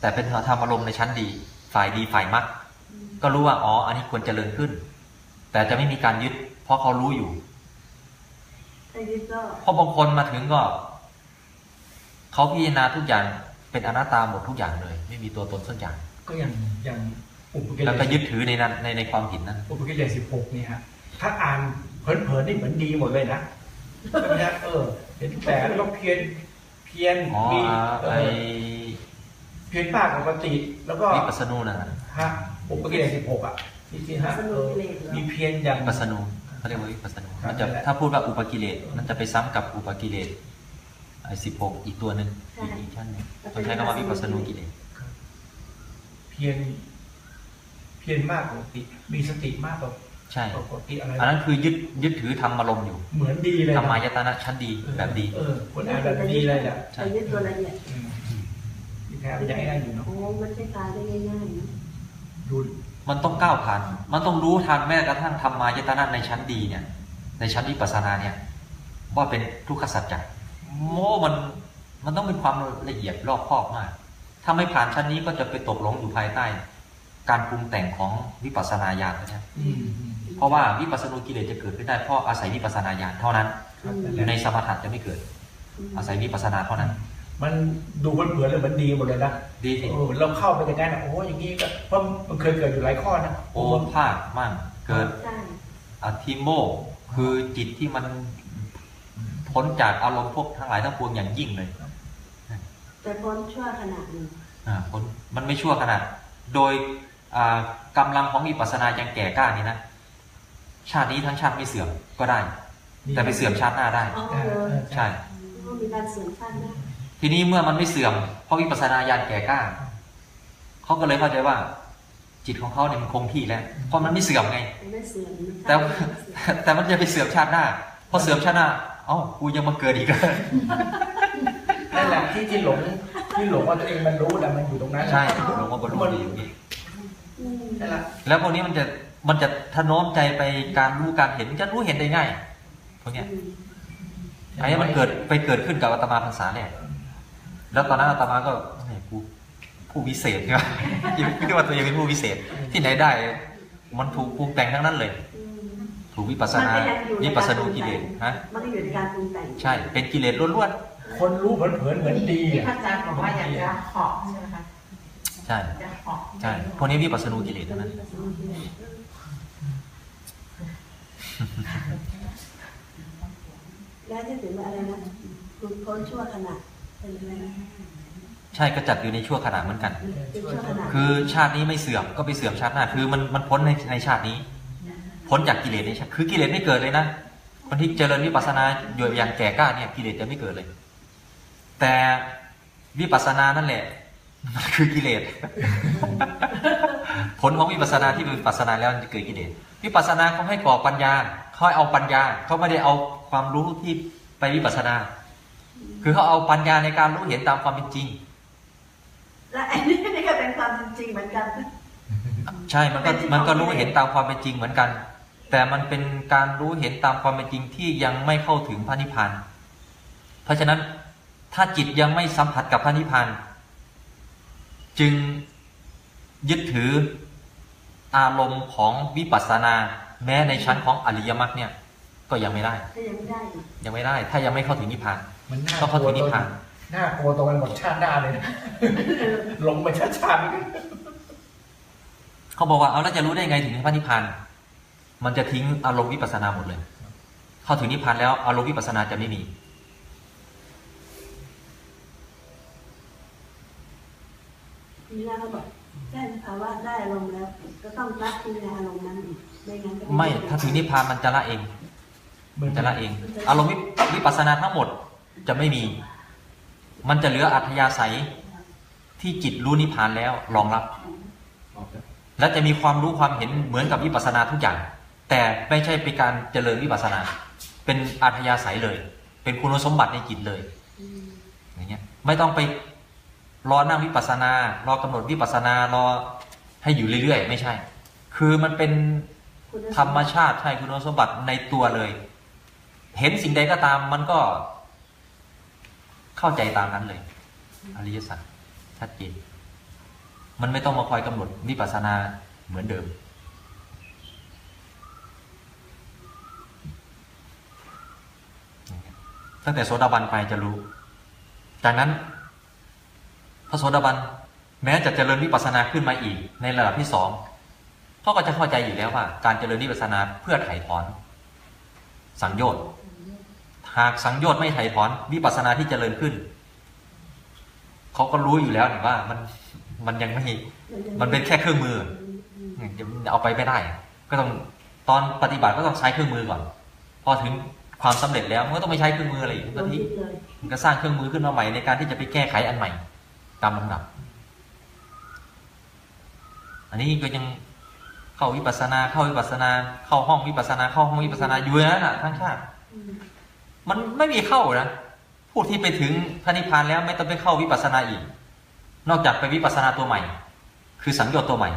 แต่เป็นธรรมอารมณ์ในชั้นดี ฝ่ายดีฝ่ายมรรคอืมก็รู้ว่าอ๋ออันนี้ควรเจริญขึ้น แต่จะไม่มีการยึด เพราะเขารู้อยู่ถ้ายึดก็เพราะบางคนมาถึงก็เขาพิจารณาทุกอย่างเป็นอนัตตาหมดทุกอย่างเลย ไม่มีตัวตนสักอย่าง ก็อย่างอย่าง อุปกิเลแล้วก็สยึดถือในนั้นในในความผิดนั้น อุปกิเลสสิบหกนี่ฮะถ้าอ่านเผินๆนี่เหมือนดีหมดเลยนะใช่ไหมฮะเออเห็นแต่แล้วก็เพียนเพียนอ๋อมีเอไออเพียนมากปกติแล้วก็วิปัสสนูนะฮะอุปกิเลสสิบหกอะที่ที่ฮะสเอนุกอกิเลสเหรอมีเพียนอย่าง วิปัสสนูเขาเรียกว่าวิปัสสนูครับมันจะนั่นแหละถ้าพูดว่าอุปกิเลสมันจะไปซ้ำกับอุปกิเลสไอ้สิบหกอีกตัวหนึ่งอีกอีกชั้นหนึ่งต้องใช้คำว่าวิปัสสนูกิเลสเพียนเพียนมากปกติมีสติมากกว่าใช่ปกติอะไรอันนั้นคือยึดยึดถือธรรมอารมณ์อยู่ เหมือนดีเลยธรรมายตนะชั้นดีแบบดีเออคนอ่านแบบดีเลยอะใช่ไปยึดตัวละเอียดอืมที่แท้มันยังได้อยู่เนาะโอ้มันใช่ตายได้ง่ายๆนะดูมันต้องก้าวผ่าน มันต้องรู้ทันแม้กระทั่งธรรมายตนะในชั้นดีเนี่ย ในชั้นวิปัสสนาเนี่ย ว่าเป็นทุกขสัจจะโมมันมันต้องเป็นความละเอียดรอบคอบมาก ถ้าไม่ผ่านชั้นนี้ก็จะไปตกหลงอยู่ภายใต้ การปรุงแต่งของวิปัสสนาญาณนะอืมเพราะว่าวิปัสสนูกิเลสจะเกิดขึ้นได้เพราะอาศัยวิปัสสนาญาณเท่านั้นครับอยู่ในสมถะจะไม่เกิด อาศัยวิปัสสนาเท่านั้น มันดูเหมือนๆเลยมันดีหมดเลยนะดีสิเออเราเข้าไปอย่างนั้นนะโอ้อย่างนี้ก็เพราะมันเคยเกิดอยู่หลายข้อนะโอภาคมั่งเกิดใช่อธิโมกข์คือจิตที่มันพ้นจากอารมณ์พวกทั้งหลายทั้งปวงอย่างยิ่งเลยแต่พ้นชั่วขณะหนึ่งอ่าพ้นมันไม่ชั่วขนาด โดย อ่ากำลังของวิปัสสนายังแก่กล้านี่นะ ชาตินี้ทั้งชาติไม่เสื่อมก็ได้ แต่ไปเสื่อมชาติหน้าได้อ๋อเอเอออเออใช่ก็มีการเสื่อมชาติหน้าทีนี้เมื่อมันไม่เสื่อมเพราะวิปัสสนาญาณแก่กล้าเขาก็เลยเข้าใจว่า จิตของเขาเนี่ยมันคงที่แล้วเพราะมันไม่เสื่อมไงมันไม่เสื่อมมันแต่ไม่เสื่อมแต่มันจะไปเสื่อมชาติหน้าพอเสื่อมชาติหน้า เอ้ากูยังมาเกิดอีกเลยนั่นแหละที่ที่หลงที่หลงว่าตัวเองมันรู้แต่มันอยู่ตรงนั้นใช่หลวงพ่อบรรลุดีอยู่นี่ อืมนั่นแหละแล้วพวกนี้มันจะมันจะทะโน้มใจไปการรู้การเห็นจะรู้เห็นได้ง่ายพวกเนี้ยอืมอันนี้มันเกิดไปเกิดขึ้นกับอาตมาพรรษาแรกแล้วตอนนั้นอาตมาก็แหมกูผู้วิเศษใช่ไหมคิดว่าตัวเองเป็นผู้วิเศษที่ไหนได้ มันถูกปรุงแต่งทั้งนั้นเลยอืมถูกวิปัสสนามันก็ยังอยู่ในวิปัสสนูกิเลสฮะมันก็อยู่ในการปรุงแต่งใช่เป็นกิเลสล้วนคนรู้เผินๆเหมือนดีที่อะพระอาจารย์บอกว่าอยากจะเหาะใช่ไหมคะๆ ใช่อยากเหาะใช่ พวกนี้วิปัสสนูกิเลสทั้งนั้นแล้วที่ถึงว่าอะไรนะหลุดพ้นชั่วขณะเป็นอะไรนะใช่ก็จัดอยู่ในชั่วขณะเหมือนกันเป็นชั่วขณะคือชาตินี้ไม่เสื่อมก็ไปเสื่อมชาติหน้า คือมันมันพ้นในในชาตินี้ พ้นจากกิเลสในชาติคือกิเลสไม่เกิดเลยนะคนที่เจริญวิปัสสนาอยู่อย่างแก่กล้าเนี่ยกิเลสจะไม่เกิดเลย แต่วิปัสสนานั่นแหละ มันคือกิเลสผลของวิปัสสนาที่เป็นวิปัสสนาแล้วมันจะเกิดกิเลสวิปัสสนาเขาให้ก่อปัญญาเขาให้เอาปัญญาเขาไม่ได้เอาความรู้ที่ไปวิปัสสนา คือเขาเอาปัญญาในการรู้เห็นตามความเป็นจริง และอันนี้นี่ก็เป็นความจริงเหมือนกัน ใช่มันก็เป็นที่มันก็ของรู้เห็นตามความเป็นจริงเหมือนกัน แต่มันเป็นการรู้เห็นตามความเป็นจริงที่ยังไม่เข้าถึงพระนิพพานเพราะฉะนั้นถ้าจิตยังไม่สัมผัสกับพระนิพพาน จึงยึดถืออารมณ์ของวิปัสสนา แม้ในชั้นของอริยมรรคเนี่ย ก็ยังไม่ได้ ก็ยังไม่ได้อีกยังไม่ได้ ถ้ายังไม่เข้าถึงนิพพาน มันน่าต้องกเข้าลัถึวงนิตพรงพาน น่ากลัวตรงมันหมดชาติหน้าเลยนะลงไปชาติชาติเขาบอกว่าเอาแล้วจะรู้ได้ไงถึงพระนิพพานมันจะทิ้งอารมณ์วิปัสสนาหมดเลย เข้าถึงนิพพานแล้วอารมณ์วิปัสสนาจะไม่มี ทีแรกเขาบอกได้ภาวะได้อารมณ์แล้ว ก็ต้องละที่ในอารมณ์นั้นอีกไม่งั้นก็ไม่ถ้าถึงนิพพานมันจะละเองมันจะละเอง อารมณ์วิวิปัสสนาทั้งหมดจะไม่มี มันจะเหลืออัธยาศัยที่จิตรู้นิพพานแล้วรองรับ และจะมีความรู้ความเห็นเหมือนกับวิปัสสนาทุกอย่าง แต่ไม่ใช่เป็นการเจริญวิปัสสนา เป็นอัธยาศัยเลย เป็นคุณสมบัติในจิตเลยอืมอย่างเงี้ยไม่ต้องไป รอนั่งวิปัสสนา รอกำหนดวิปัสสนารอให้อยู่เรื่อยๆ ไม่ใช่ คือมันเป็นคุณสมบัติธรรมชาติใช่คุณสมบัติในตัวเลย เห็นสิ่งใดก็ตามมันก็ เข้าใจตามนั้นเลย อริยสัจชัดเจนมันไม่ต้องมาคอยกำหนดวิปัสสนาเหมือนเดิมตั้งแต่โสดาบันไปจะรู้ จากนั้น พระโสดาบันแม้จะเจริญวิปัสสนาขึ้นมาอีก ในระดับที่สองเขาก็จะเข้าใจอยู่แล้วว่า การเจริญวิปัสสนาเพื่อไถ่ถอน สังโยชน์หากสังโยชน์ไม่ไถ่ถอนวิปัสสนาที่เจริญขึ้นเขาก็รู้อยู่แล้วนี่ว่ามันมันยังไม่มันเป็นแค่เครื่องมืออืมจะเอาไปไม่ได้ ก็ต้องตอนปฏิบัติก็ต้องใช้เครื่องมือก่อน พอถึงความสำเร็จแล้วมันก็ต้องไม่ใช้เครื่องมืออะไรอีกลก็งทิ้งทิศเลยมันก็สร้างเครื่องมือขึ้นมาใหม่ในการที่จะไปแก้ไขอันใหม่ ตามลำดับ อันนี้ก็ยังเข้าวิปัสสนา เข้าวิปัสสนา เข้าห้องวิปัสสนา เข้าห้องวิปัสสนาอยู่อย่างนั้นอะทั้งชาติอืมมันไม่มีเข้านะผู้ที่ไปถึงพระนิพพานแล้วไม่ต้องไปเข้าวิปัสสนาอีก นอกจากไปวิปัสสนาตัวใหม่ คือสังโยชน์ตัวใหม่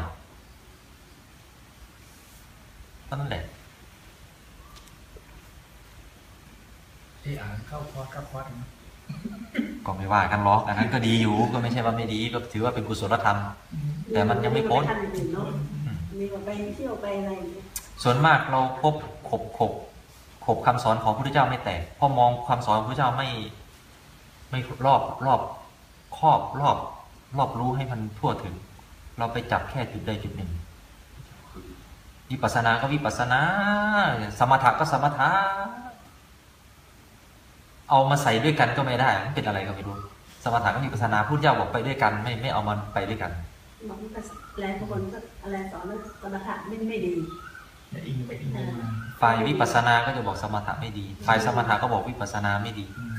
เท่านั้นแหละที่อ่านเข้าคอร์สเข้าคอร์สนะ ก็ไม่ว่ากันหรอกอันนั้นก็ดีอยู่ก็ไม่ใช่ว่าไม่ดีก็ถือว่าเป็นกุศลธรรม แต่มันยังไม่พ้นขั้นอื่นเนอะมีกว่าไปเที่ยวไปอะไรอย่างเงี้ยส่วนมากเราพบขบขบขบคำสอนของพระพุทธเจ้าไม่แตกเพราะมองคำสอนของพระพุทธเจ้าไม่ ไม่รอบรอบครอบรอบ รอบรู้ให้มันทั่วถึง เราไปจับแค่จุดใดจุดหนึ่งวิปัสสนาก็วิปัสสนา สมถะก็สมถะ เอามาใส่ด้วยกันก็ไม่ได้มันเป็นอะไรก็ไม่รู้ สมถะกับวิปัสสนาพูดเจ้าบอกไปด้วยกันไม่ไม่เอามันไปด้วยกันบอกว่าแรงคนก็อะไรสอนว่าสมถะไม่ไม่ดีอย่าอิงไปอิงมาฝ่ายวิปัสสนาก็จะบอกสมถะไม่ดี ฝ่ายสมถะก็บอกวิปัสสนาไม่ดีอืม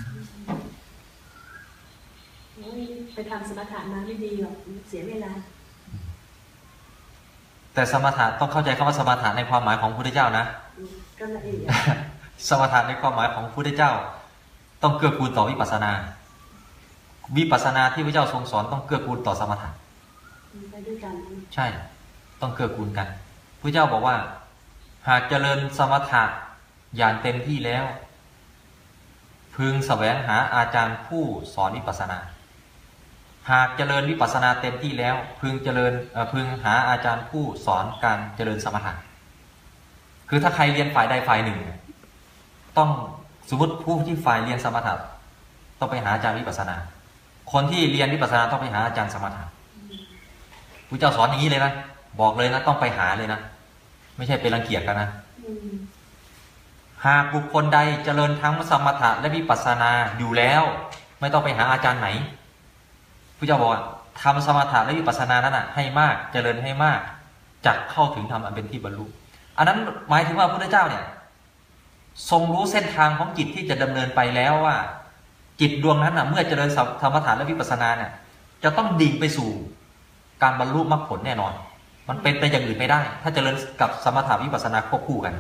โอ้ยไปทำสมถะมาไม่ดีหรอกเสียเวลา แต่สมถะต้องเข้าใจคำว่าสมถะในความหมายของพระพุทธเจ้านะอืมก็ละเอียดสมถะในความหมายของพระพุทธเจ้า ต้องเกื้อกูลต่อวิปัสสนา วิปัสสนาที่พระเจ้าทรงสอนต้องเกื้อกูลต่อสมถะไปด้วยกันใช่ ต้องเกื้อกูลกันพระเจ้าบอกว่า หากเจริญสมถะอย่างเต็มที่แล้ว พึงแสวงหาอาจารย์ผู้สอนวิปัสสนา หากเจริญวิปัสสนาเต็มที่แล้ว พึงเจริญเอ่อพึงหาอาจารย์ผู้สอนการเจริญสมถะคือถ้าใครเรียนฝ่ายใดฝ่ายหนึ่ง ต้อง สมมติผู้ที่ฝ่ายเรียนสมถะต้องไปหาอาจารย์วิปัสสนา คนที่เรียนวิปัสสนาต้องไปหาอาจารย์สมถะพระเจ้าสอนอย่างนี้เลยนะบอกเลยนะต้องไปหาเลยนะไม่ใช่เป็นรังเกียจกันนะหากบุคคลใดเจริญทั้งสมถะและวิปัสสนาอยู่แล้ว ไม่ต้องไปหาอาจารย์ไหนพระเจ้าบอกทำสมถะและวิปัสสนานั้นนะให้มากเจริญให้มากจะเข้าถึงธรรมอันเป็นที่บรรลุอันนั้นหมายถึงว่าพระพุทธเจ้าเนี่ย ทรงรู้เส้นทางของจิตที่จะดำเนินไปแล้วว่า จิตดวงนั้นนะเมื่อเจริญสมถะและวิปัสสนาเนี่ยจะต้องดิ่งไปสู่การบรรลุมรรคผลแน่นอน มันเป็นไปอย่างอื่นไม่ได้ ถ้าเจริญกับสมถาวิปัสสนาควบคู่กัน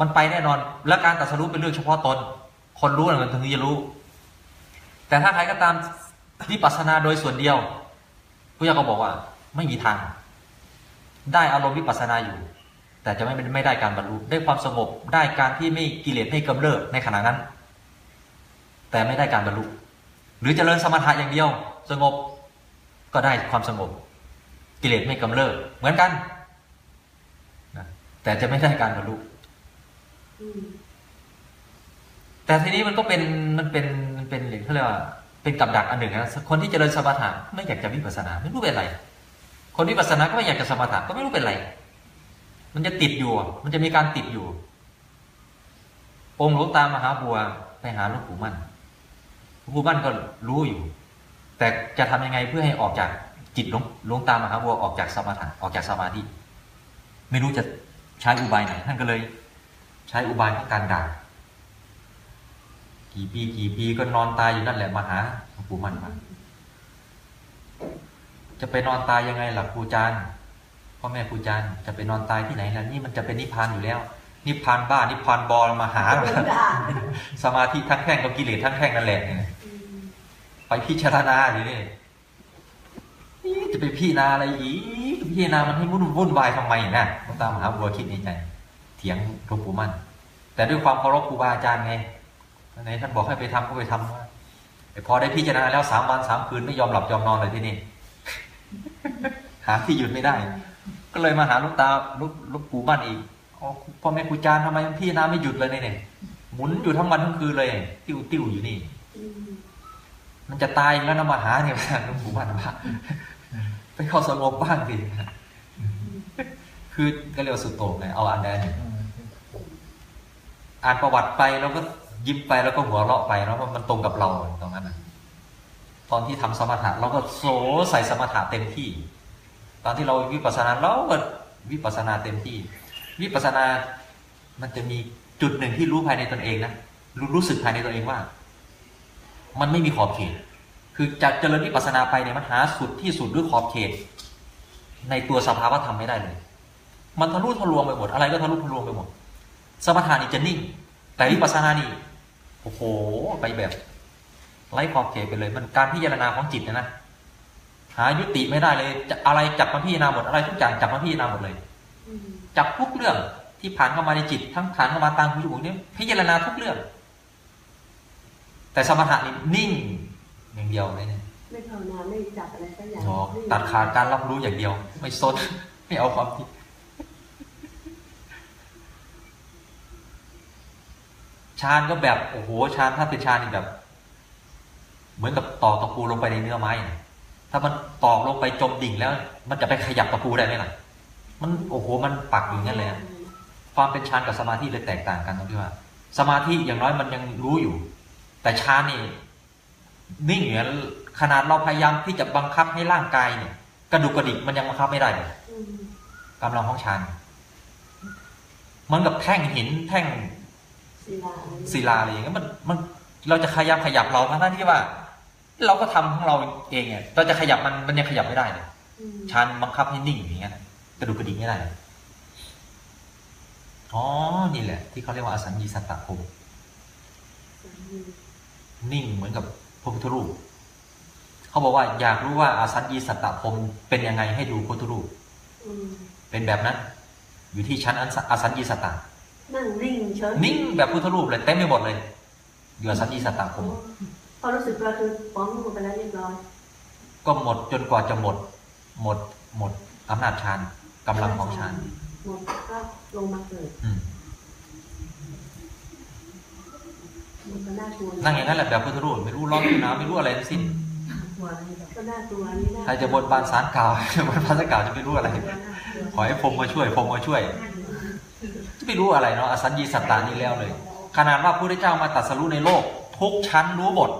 มันไปแน่นอน และการตรัสรู้เป็นเรื่องเฉพาะตน คนรู้น่ะมันถึงจะรู้ แต่ถ้าใครก็ตามวิปัสสนาโดยส่วนเดียวพระเจ้าก็บอกว่า ไม่มีทาง ได้อารมณ์วิปัสสนาอยู่ แต่จะไม่ไม่ได้การบรรลุได้ความสงบได้การที่ไม่กิเลสไม่กำเริบในขณะนั้น แต่ไม่ได้การบรรลุหรือเจริญสมถะอย่างเดียว สงบก็ได้ความสงบ กิเลสไม่กำเริบเหมือนกันนะแต่จะไม่ได้การบรรลุแต่ทีนี้มันก็เป็นมันเป็นมันเป็นหรือเขาเรียกว่าเป็นกับดักอันหนึ่งนะคนที่เจริญสมถะไม่อยากจะวิปัสสนา ไม่รู้เป็นไร คนวิปัสสนาก็ไม่อยากจะสมถะก็ไม่รู้เป็นไร มันจะติดอยู่ มันจะมีการติดอยู่ องค์หลวงตามหาบัวไปหาหลวงปู่มั่นหลวงปู่มั่นก็รู้อยู่ แต่จะทำยังไงเพื่อให้ออกจากจิตหลวงหลวงตามหาบัวออกจากสมถะออกจากสมาธิ ไม่รู้จะใช้อุบายไหนท่านก็เลย ใช้อุบายของการด่ากี่ปีกี่ปีก็นอนตายอยู่นั่นแหละมาหาหลวงปู่มั่นมาจะไปนอนตายยังไงล่ะครูจารย์ พ่อแม่ครูจารย์จะไปนอนตายที่ไหนล่ะนี่มันจะเป็นนิพพานอยู่แล้ว นิพพานบ้านิพพานบอลมาหาเป็นด่าสมาธิทั้งแท่งกับกิเลสทั้งแท่งนั่นแหละอืมไปพิจารณาดิเนี่ยนี่จะไปพิจารณาอะไรอีกพิจารณามันให้วุ่นวุ่นวายทำไมนะหลวงตามหาบัวคิดในใจเถียงหลวงปู่มั่น แต่ด้วยความเคารพครูบาอาจารย์ไงไหนท่านบอกให้ไปทำก็ไปทำว่าแต่พอได้พิจารณาแล้วสามวันสามคืนไม่ยอมหลับยอมนอนเลยที่นี่หาที่หยุดไม่ได้ ก็เลยมาหาลูกตาลูกลูกปู่มั่นอีกอ๋อพ่อแม่ครูจารย์ทำไมพี่น้าไม่หยุดเลยเนี่ยหมุนอยู่ทั้งวันทั้งคืนเลยติ้วติ้วอยู่นี่ มันจะตายแล้วนะมาหาเนี่ยหลวงปู่มั่นว่าไปเข้าสงบบ้างสิคือก็เรียกสุดโต่งเลยเอาอันใดอันหนึ่งอ่านประวัติไปแล้วก็ยิ้มไปแล้วก็หัวเราะไปแล้วมันตรงกับเราตรงนั้นตอนที่ทำสมถะเราก็โสใส่สมถะเต็มที่ ตอนที่เราวิปัสสนาเราก็วิปัสสนาเต็มที่ วิปัสสนา มันจะมีจุดหนึ่งที่รู้ภายในตนเองนะรู้รู้สึกภายในตัวเองว่า มันไม่มีขอบเขต คือจะเจริญวิปัสสนาไปเนี่ยมันหาสุดที่สุดด้วยขอบเขต ในตัวสภาวะธรรมไม่ได้เลย มันทะลุทะลวงไปหมด อะไรก็ทะลุทะลวงไปหมด สมถะนี่จะนิ่ง แต่วิปัสสนานี่โอ้โหไปแบบไร้ขอบเขตไปเลย มันการพิจารณาของจิตนยนะายุติไม่ได้เลย จะอะไรจับมาพิจารณาหมดอะไรทุกอย่างจับมาพิจารณาหมดเลยอืมจับทุกเรื่องที่ผ่านเข้ามาในจิต ทั้งผ่านเข้ามาตามหูจมูกเนี่ยพิจารณาทุกเรื่อง แต่สมถะนี่นิ่งอย่างเดียวเลยเนี่ยไม่ภาวนาไม่จับอะไรสักอย่างอ๋อตัดขาดการรับรู้อย่างเดียว ไม่สนไม่เอาความคิดฌานก็แบบโอ้โหฌานถ้าเป็นฌานนี่แบบ เหมือนกับตอกตะปูลงไปในเนื้อไม้นะ ถ้ามันตอกลงไปจมดิ่งแล้ว มันจะไปขยับตะปูได้ไหมล่ะ มันโอ้โหมันปักอยู่งั้นเลยอะความเป็นฌานกับสมาธิเลยแตกต่างกันตรงที่ว่า สมาธิอย่างน้อยมันยังรู้อยู่ แต่ฌานนี่นิ่งอยู่นั้นขนาดเราพยายามที่จะบังคับให้ร่างกายเนี่ยกระดุกกระดิกมันยังบังคับไม่ได้เลยอืมกำลังของฌานเหมันกับแท่งหินแท่งศิลาศิลาอะไรอย่างเงี้ยมันมันเราจะขยับขยับเราทั้งที่ว่า เราก็ทำของเราเองเนี่ยเราจะขยับมันมันยังขยับไม่ได้เลยอืมฌานบังคับให้นิ่งอย่างเงี้ยนะกระดูกกระดิกไม่ได้อ๋อ นี่แหละ ที่เขาเรียกว่าอสัญญีสัตตภูมินิ่งเหมือนกับพระพุทธรูป เขาบอกว่าอยากรู้ว่าอสัญญีสัตตภูมิเป็นยังไงให้ดูพระพุทธรูปอืมเป็นแบบนั้น อยู่ที่ชั้นอสัญญีสัตตนั่งนิ่งเฉยนิ่งแบบพุทธรูปเลยเต็มไปหมดเลยอยู่อสัญญีสัตตภูมิ พอรู้สึกตัวคือป้องลงไปแล้วเรียบร้อยก็หมดจนกว่าจะหมด หมดหมดอำนาจฌานกำลังของฌานหมดก็ลงมาเกิดอืมมันก็น่ากลัวนั่งอย่างนั้นแหละแบบพุทธรูปไม่รู้ร้อนไม่รู้หนาวไม่รู้อะไรทั้งสิ้นก็น่ากลัวนี่น่าใครจะบนบานสารกล่าวบนบานสารกล่าวจะไม่รู้อะไร ขอให้พรหมมาช่วยพรหมมาช่วย จะไม่รู้อะไรเนาะอสัญญีสัตตานี้แล้วเลย ขนาดว่าพระพุทธเจ้ามาตรัดสรู้ในโลก ทุกชั้นรู้หมด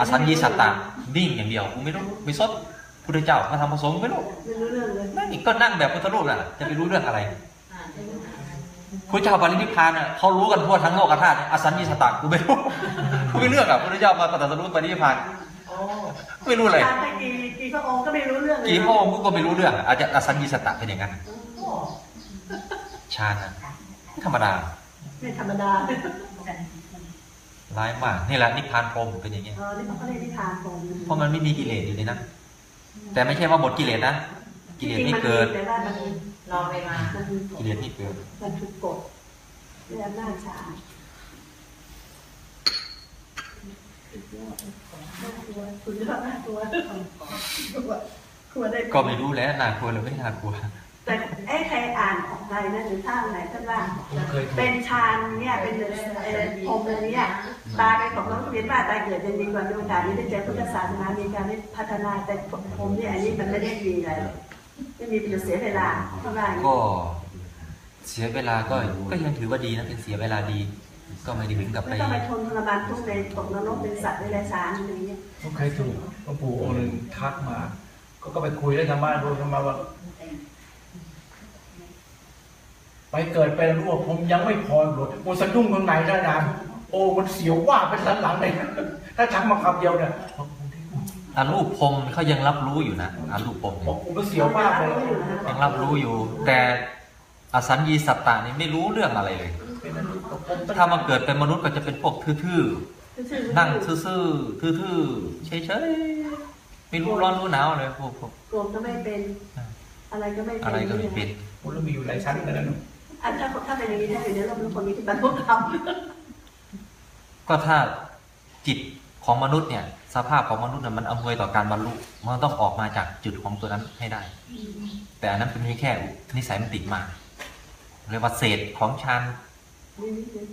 อสัญญีสัตตานิ่งอย่างเดียวกูไม่รู้ไม่สดพุทธเจ้าพระธรรมพระสงฆ์ไม่รู้ไม่รู้เรื่องเลยนั่นนี่ก็นั่งแบบพุทธรูปน่ะจะไปรู้เรื่องอะไรพระเจ้าปรินิพพานน่ะเขารู้กันทั่วทั้งโลกธาตุอสัญญีสัตตากูไม่รู้กูไม่เรื่องอะพระพุทธเจ้ามาตรัสรู้ปรินิพพานโอ้ไม่รู้เลยตามไปกี่กี่พระองค์ก็ไม่รู้เรื่องเลยกี่พระองค์กูก็ไม่รู้เรื่องอะอาจจะอสัญญีสัตตะเป็นอย่างนั้นฌานนะธรรมดาไม่ธรรมดา ร้ายมากนี่แหละนิพพานพรหมเป็นอย่างเงี้ยเออนี่เขาเรียกนิทานตรงเพราะมันไม่มีกิเลสอยู่ในนั้นแต่ไม่ใช่ว่าหมดกิเลสนะกิเลสไม่เกิดแต่ว่ามันรอเวลามันมีกกิฎเลสไม่เกิดมันถูกกฎด้วยอำนาจศาลน่ากลัวคุณยอดน่ากลัวกลัวได้ก็ไม่รู้แล้วน่ากลัวหรือไม่น่ากลัว แต่ไอ้ใครอ่านของใครนะหรือท่าไหนท่านว่าผมเคยถูเป็กนฌานเนี่ยเป็นเอ่อพรหมเลยเนี่ยตายไปของน้องเรียนว่าตายเกิดจะดีกว่ามีโอกาสนี้ได้เจอพุทธศาสนามีการได้พัฒนาแต่พรหมเนี่ยอันนี้มันไม่ได้ดีอะไรไม่มีประโยชน์เสียเวลาเท่าไหร่ก็เสียเวลาก็ก็ยังถือว่าดีนะเป็นเสียเวลาดี ก็ไม่ได้ถึงกับไม่ไปต้องไปทนทรมานทุกข์ในตกนรกเป็นสัตว์ในไรสารอะไรเงี้ยผมเคยถูกหลวงปู่องค์หนึ่งทักมา ก็ก็ไปคุยได้ธรรมะดูธรรมะว่า ไปเกิดไปรู้ว่าผมยังไม่พอหลดกูสะดุ้งข้างในได้นะโอ้มันเสียวว่าเป็นสันหลังเลยถ้าชักมาคำเดียวเนี่ยอารูปพรหมเขายังรับรู้อยู่นะอารูปพรหมบเนี่อยกกูก็เสียวมากเลยยังรับรู้อยู่ แต่อสัญญีสัตตานี่ไม่รู้เรื่องอะไรเลยเป็นอนุปปมถ้ามาเกิดเป็นมนุษย์ก็จะเป็นพวกทื่อๆนั่งซื่อๆทื่อๆเฉยๆไม่รู้ร้อนรู้หนาวเลยพวกพวกโกรธก็ไม่เป็น อะไรก็ไม่เป็นอะไรก็ไม่เป็นมันแล้วมีอยู่หลายชั้นกันนะ อันถ้าถ้าเป็นอย่างนี้ถ้าอยู่ในโลกทุกคนมีที่บรรลุธรรมก็ถ้าจิตของมนุษย์เนี่ย สภาพของมนุษย์เนี่ยมันอำนวยต่อการบรรลุมันต้องออกมาจากจุดของตัวนั้นให้ได้ แต่อันนั้นเป็นเพียงแค่นิสัยมันติดมาเรียกว่าเศษของชาน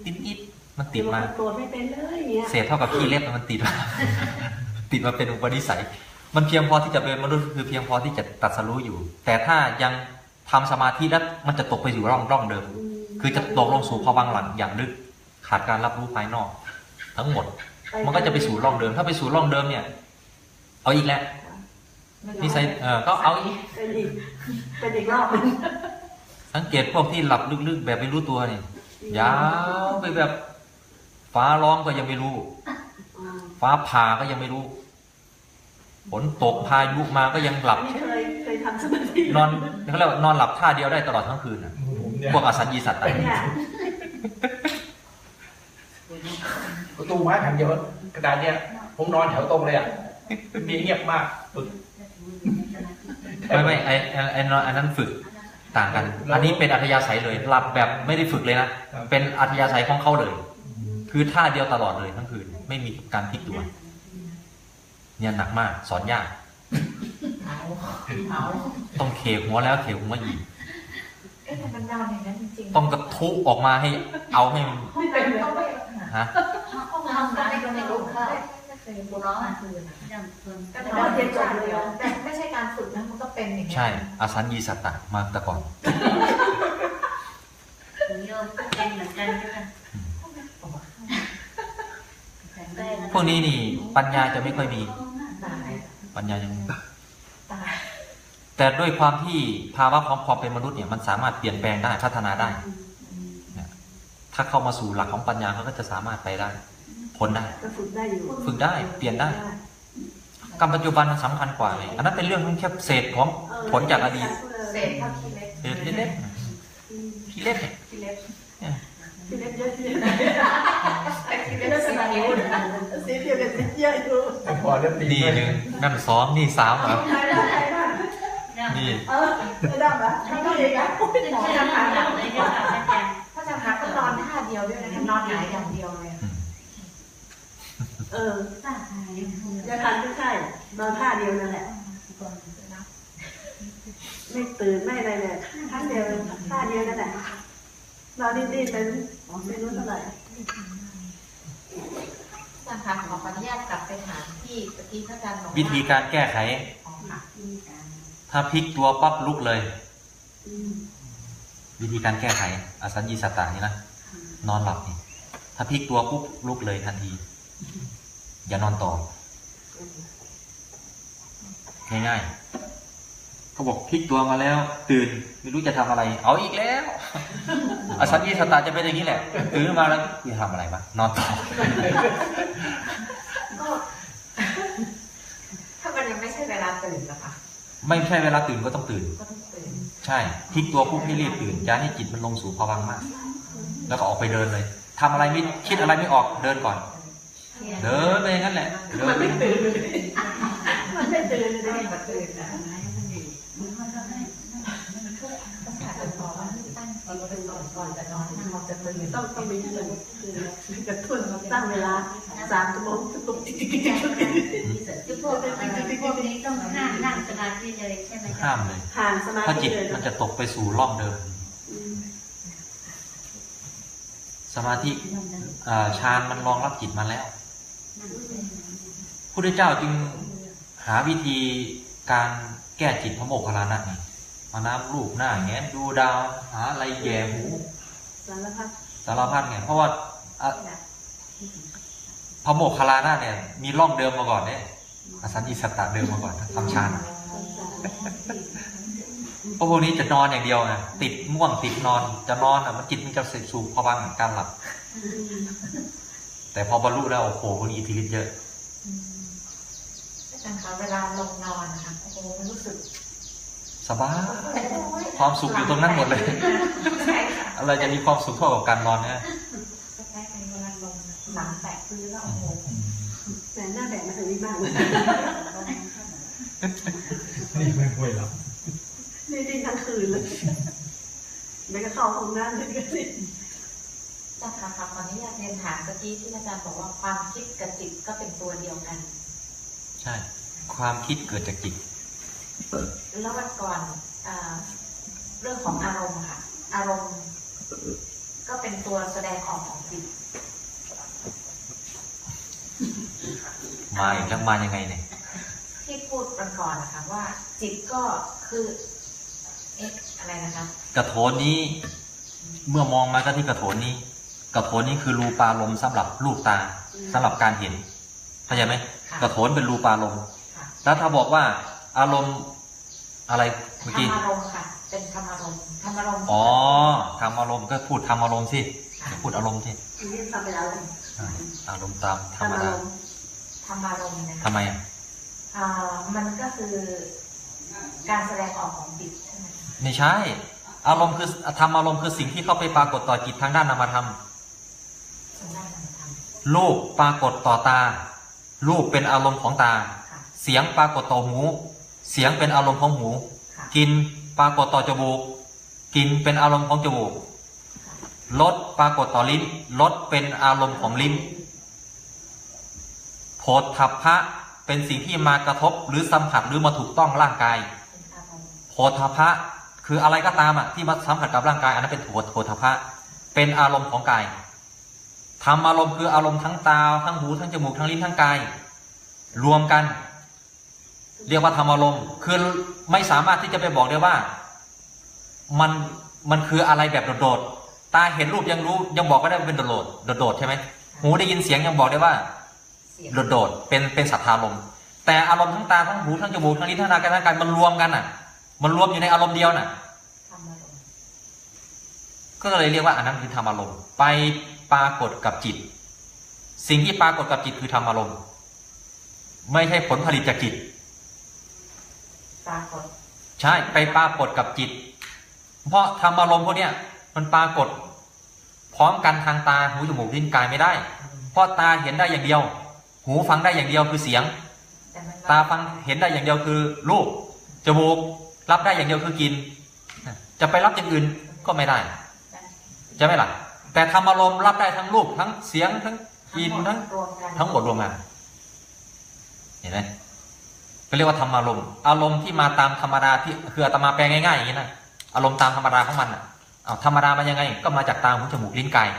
ติดอิดมันติดมาโกรธไม่เป็นเลยอย่างเงี้ยเศษเท่ากับขี้เล็บมันติดมาติดมาเป็นอุปนิสัย มันเพียงพอที่จะเป็นมนุษย์คือเพียงพอที่จะตรัดสรู้อยู่ แต่ถ้ายัง ทำสมาธิแล้วมันจะตกไปอยู่ร่องร่องเดิม คือจะตกลงสู่ภวังค์หลังอย่างลึก ขาดการรับรู้ภายนอก ทั้งหมด มันก็จะไปสู่ร่องเดิม ถ้าไปสู่ร่องเดิมเนี่ย เอาอีกแล้วนิสัยเออก็เอาอีกเป็นอีกเป็นอีกรอบหนึงสังเกตพวกที่หลับลึกๆ แบบไม่รู้ตัวนี่ยาวไปแบบ ฟ้าร้องก็ยังไม่รู้อ่าฟ้าผ่าก็ยังไม่รู้ฝนตกพายุมาก็ยังหลับนี่เคยเคย ทำสมาธินอนเขาเรียกว่านอนหลับท่าเดียวได้ตลอดทั้งคืนน่ะผมเนี่ยพวกอสัญญีสัตว์ต่างเนี่ยประตูไม้แผ่นเดียวกระดาษเนี่ยผมนอนแถวตรงเลยอะมีเงียบมากปึกไม่ไม่ไอไอ้ไอ้นอนอันนั้นฝึกต่างกัน อันนี้เป็นอัธยาศัยเลยหลับแบบไม่ได้ฝึกเลยนะเป็นอัธยาศัยของเขาเลย คือท่าเดียวตลอดเลยทั้งคืนไม่มีการพลิกตัวเนี่ยหนักมากสอนยากเอาเอา ต้องเคหัวแล้วเคหัวอีกเอ๊ะแต่มันนอนอย่างนั้นจริงๆต้องกระทุออกมาให้เอาให้มันไม่เป็นต้องไปฮะห้องน้ำก็ไม่ก็ไม่รู้ค่ะกูร้องอะคืนก็นอนเย็นจังเลยแต่ไม่ใช่การฝึกนะมันก็เป็นอย่างนี้ใช่อาสัญญีสัตตะมาแต่ก่อนโยมก็เป็นเหมือนกันใช่ไหมพวกนี้นี่ปัญญาจะไม่ค่อยมีตายปัญญายังตาย แต่ด้วยความที่ภาวะของความเป็นมนุษย์เนี่ยมันสามารถเปลี่ยนแปลงได้พัฒนาได้ ถ้าเข้ามาสู่หลักของปัญญาเขาก็จะสามารถไปได้พ้นได้ก็ฝึกได้อยู่ฝึกได้เปลี่ยนได้กรรมปัจจุบันสำคัญกว่าเลยอันนั้นเป็นเรื่องแค่เศษของผลจากอดีตเศษเท่าขี้เล็กเศษเล็กๆขี้เล็กเนี่ยขี้เล็กที่เล็กเยอะ ที่เล็กแต่ขี้เล็กสีนิ้วสีเดียวกันสีเยอะอยู่แต่พอจะตีนี่หนึ่งนั่นสองนี่สามเหรอใครได้ใครได้นี่เออไม่ได้หรอไม่ได้อีกอะเป็นเชื่อาหลังเลยค่ะอาจารย์พระอาจารย์คะก็นอนท่าเดียวด้วยนะนอนหงายอย่างเดียวเลยเอออย่าทันไม่ใช่นอนท่าเดียวนั่นแหละไม่ตื่นไม่อะไรเลยท่าเดียวท่าเดียวนั่นแหละนอนดิ้นๆไปไม่รู้เท่าไหร่ อาจารย์คะขออนุญาตกลับไปถามที่ตะกี้พระอาจารย์บอกวิธีการแก้ไข อ๋อค่ะถ้าพลิกตัวปั๊บลุกเลยอืมวิธีการแก้ไข อสัญญีสัตตานี่นะนอนหลับนี่ถ้าพลิกตัวปุ๊บลุกเลยทันที อย่านอนต่อ ง่ายๆ เขาบอกพลิกตัวมาแล้ว ตื่นไม่รู้จะทำอะไร เอาอีกแล้วอสัญญีสัตตาจะเป็นอย่างนี้แหละตื่นขึ้นมาแล้วจะทำอะไรวะนอนต่อก็ถ้ามันยังไม่ใช่เวลาตื่นนะคะไม่ใช่เวลาตื่นก็ต้องตื่นก็ต้องตื่นใช่พลิกตัวปุ๊บให้รีบตื่นอย่าให้จิตมันลงสู่ภวังค์มาก แล้วก็ออกไปเดินเลยทำอะไรไม่คิดอะไรไม่ออกเดินก่อนเดินไปอย่างนั้นแหละเดินมันไม่ตื่นเลยมันไม่ตื่นเลยไม่มาตื่นนะต้องการจะบอกว่าตั้งจิตตื่น ก่อนก่อนจะนอนเราจะตื่นต้องต้องมีเรื่องกระตุ้นตั้งเวลาสามชั่วโมงตุ๊กติ๊กติ๊กติ๊กติ๊กคือพวกพวกนี้ต้องห้ามนั่งสมาธิเลยใช่ไหมห้ามเลยห้ามสมาธิเลยถ้าจิตมันจะตกไปสู่ร่องเดิมอืมสมาธิอ่าฌานมันรองรับจิตมาแล้วพุทธเจ้าจึงหาวิธีการแก้จิตพระโมคคัลลานะนี่ มาน้ำรูปหน้าแงนดูดาวหาอะไรแย่หูสารพัดสารพัดไงเพราะว่าอะพระโมคคัลลานะเนี่ยมีร่องเดิมมาก่อนเนี่ยอสัญญีสัตตะเดิมมาก่อนทำฌานเพราะพวกนี้จะนอนอย่างเดียวไงติดม่วงติดนอนจะนอนอะมันจิตมันจะเสกสู่ภวังค์การหลับ แต่พอบรรลุแล้วโอ้โหพวกนี้อิทธิฤทธิ์เยอะอาจารย์คะเวลาลงนอนนะคะโอ้โหมันรู้สึก สบายความสุขอยู่ตรงนั้นหมดเลยใช่ค่ะอะไรจะมีความสุขเท่ากับการนอนเนี่ยแค่ในเวลาลงหลังแตกพื้นแล้วโอ้โหแต่หน้าแบกมาถึงนี้มากเลยนี่ไม่ค่อยหลับนี่ดิ้นทั้งคืนเลยไม่ก็เข้าห้องน้ำเลยก็สิอาจารย์คะขออนุญาตเรียนถามตะกี้ที่อาจารย์บอกว่าความคิดกับจิตก็เป็นตัวเดียวกัน ใช่ ความคิดเกิดจากจิต แล้ววันก่อนอ่าเรื่องของอารมณ์ค่ะ อารมณ์ ก็เป็นตัวแสดงออกของจิตมาอีกแล้วมายังไงเนี่ยที่พูดวันก่อนนะคะว่า จิตก็คือเอ๊ะอะไรนะคะกระโถนนี้ เมื่อมองมาก็ที่กระโถนนี้ กระโถนนี้คือรูปารมณ์สำหรับรูปตาสำหรับการเห็นเข้าใจไหมค่ะกระโถนเป็นรูปารมณ์ค่ะแล้วถ้าบอกว่า อารมณ์อะไรเมื่อกี้ธรรมอารมณ์ค่ะ เป็นธรรมอารมณ์ธรรมอารมณ์อ๋อทำอารมณ์ก็พูดทำอารมณ์สิอย่าพูดอารมณ์สิทีนี้ทำไปแล้วอ่าอารมณ์ตามธรรมทำอาดารมณ์ธรรมอารมณ์นะคะทำไมอะอ่ามันก็คือการแสดงออกของจิตใช่ไหมคะไม่ใช่ อารมณ์คือธรรมอารมณ์คือสิ่งที่เข้าไปปรากฏต่อจิตทางด้านนามธรรมทางด้านนามธรรมรูปปรากฏต่อตารูปเป็นอารมณ์ของตาค่ะเสียงปรากฏต่อหู เสียงเป็นอารมณ์ของหูค่ะกลิ่นปรากฏต่อจมูกกลิ่นเป็นอารมณ์ของจมูกรสปรากฏต่อลิ้นรสเป็นอารมณ์ของลิ้นโผฏฐัพพะเป็นสิ่งที่มากระทบหรือสัมผัสหรือมาถูกต้องร่างกายเป็นอารมณ์โผฏฐัพพะคืออะไรก็ตามอะที่มาสัมผัสกับร่างกายอันนั้นเป็นโผฏโผฏฐัพพะเป็นอารมณ์ของกายธรรมอารมณ์คืออารมณ์ทั้งตาทั้งหูทั้งจมูกทั้งลิ้นทั้งกาย รวมกัน เรียกว่าธรรมอารมณ์คือไม่สามารถที่จะไปบอกได้ว่า มันมันคืออะไรแบบโดดๆตาเห็นรูปยังรู้ยังบอกก็ได้ว่าเป็นโดดๆโดดๆใช่ไหมหูได้ยินเสียงยังบอกได้ว่าเสียงโดดๆเป็นเป็นสัทธารมณ์แต่อารมณ์ทั้งตาทั้งหูทั้งจมูกทั้งลิ้นทั้งกายทั้งกายมันรวมกันอะ มันรวมอยู่ในอารมณ์เดียวน่ะธรรมารมณ์ก็เลยเรียกว่าอันนั้นคือธรรมอารมณ์ไปปรากฏกับจิต สิ่งที่ปรากฏกับจิตคือธรรมอารมณ์ไม่ใช่ผลผลิตจากจิต ปรากฏใช่ไปปรากฏกับจิต เพราะธรรมอารมณ์พวกเนี้ยมันปรากฏ พร้อมกันทางตาหูจมูกลิ้นกายไม่ได้ เพราะตาเห็นได้อย่างเดียว หูฟังได้อย่างเดียวคือเสียงแต่มันตาฟังเห็นได้อย่างเดียวคือรูปจมูกรับได้อย่างเดียวคือกิน จะไปรับอย่างอื่นก็ไม่ได้ใช่ไหมล่ะแต่ธรรมอารมณ์รับได้ทั้งรูปทั้งเสียงทั้งกลินทั้งรวมกันทั้งหมดรวมกันเห็นไหมก็ เรียกว่าธรรมอารมณ์อารมณ์ที่มาตามธรรมดาที่คืออาตมาแปลง่ายๆอย่างนี้นะอารมณ์ตามธรรมดาของมันอะเอาธรรมดามันยังไง ก็มาจากตาหูจมูกลิ้นกาย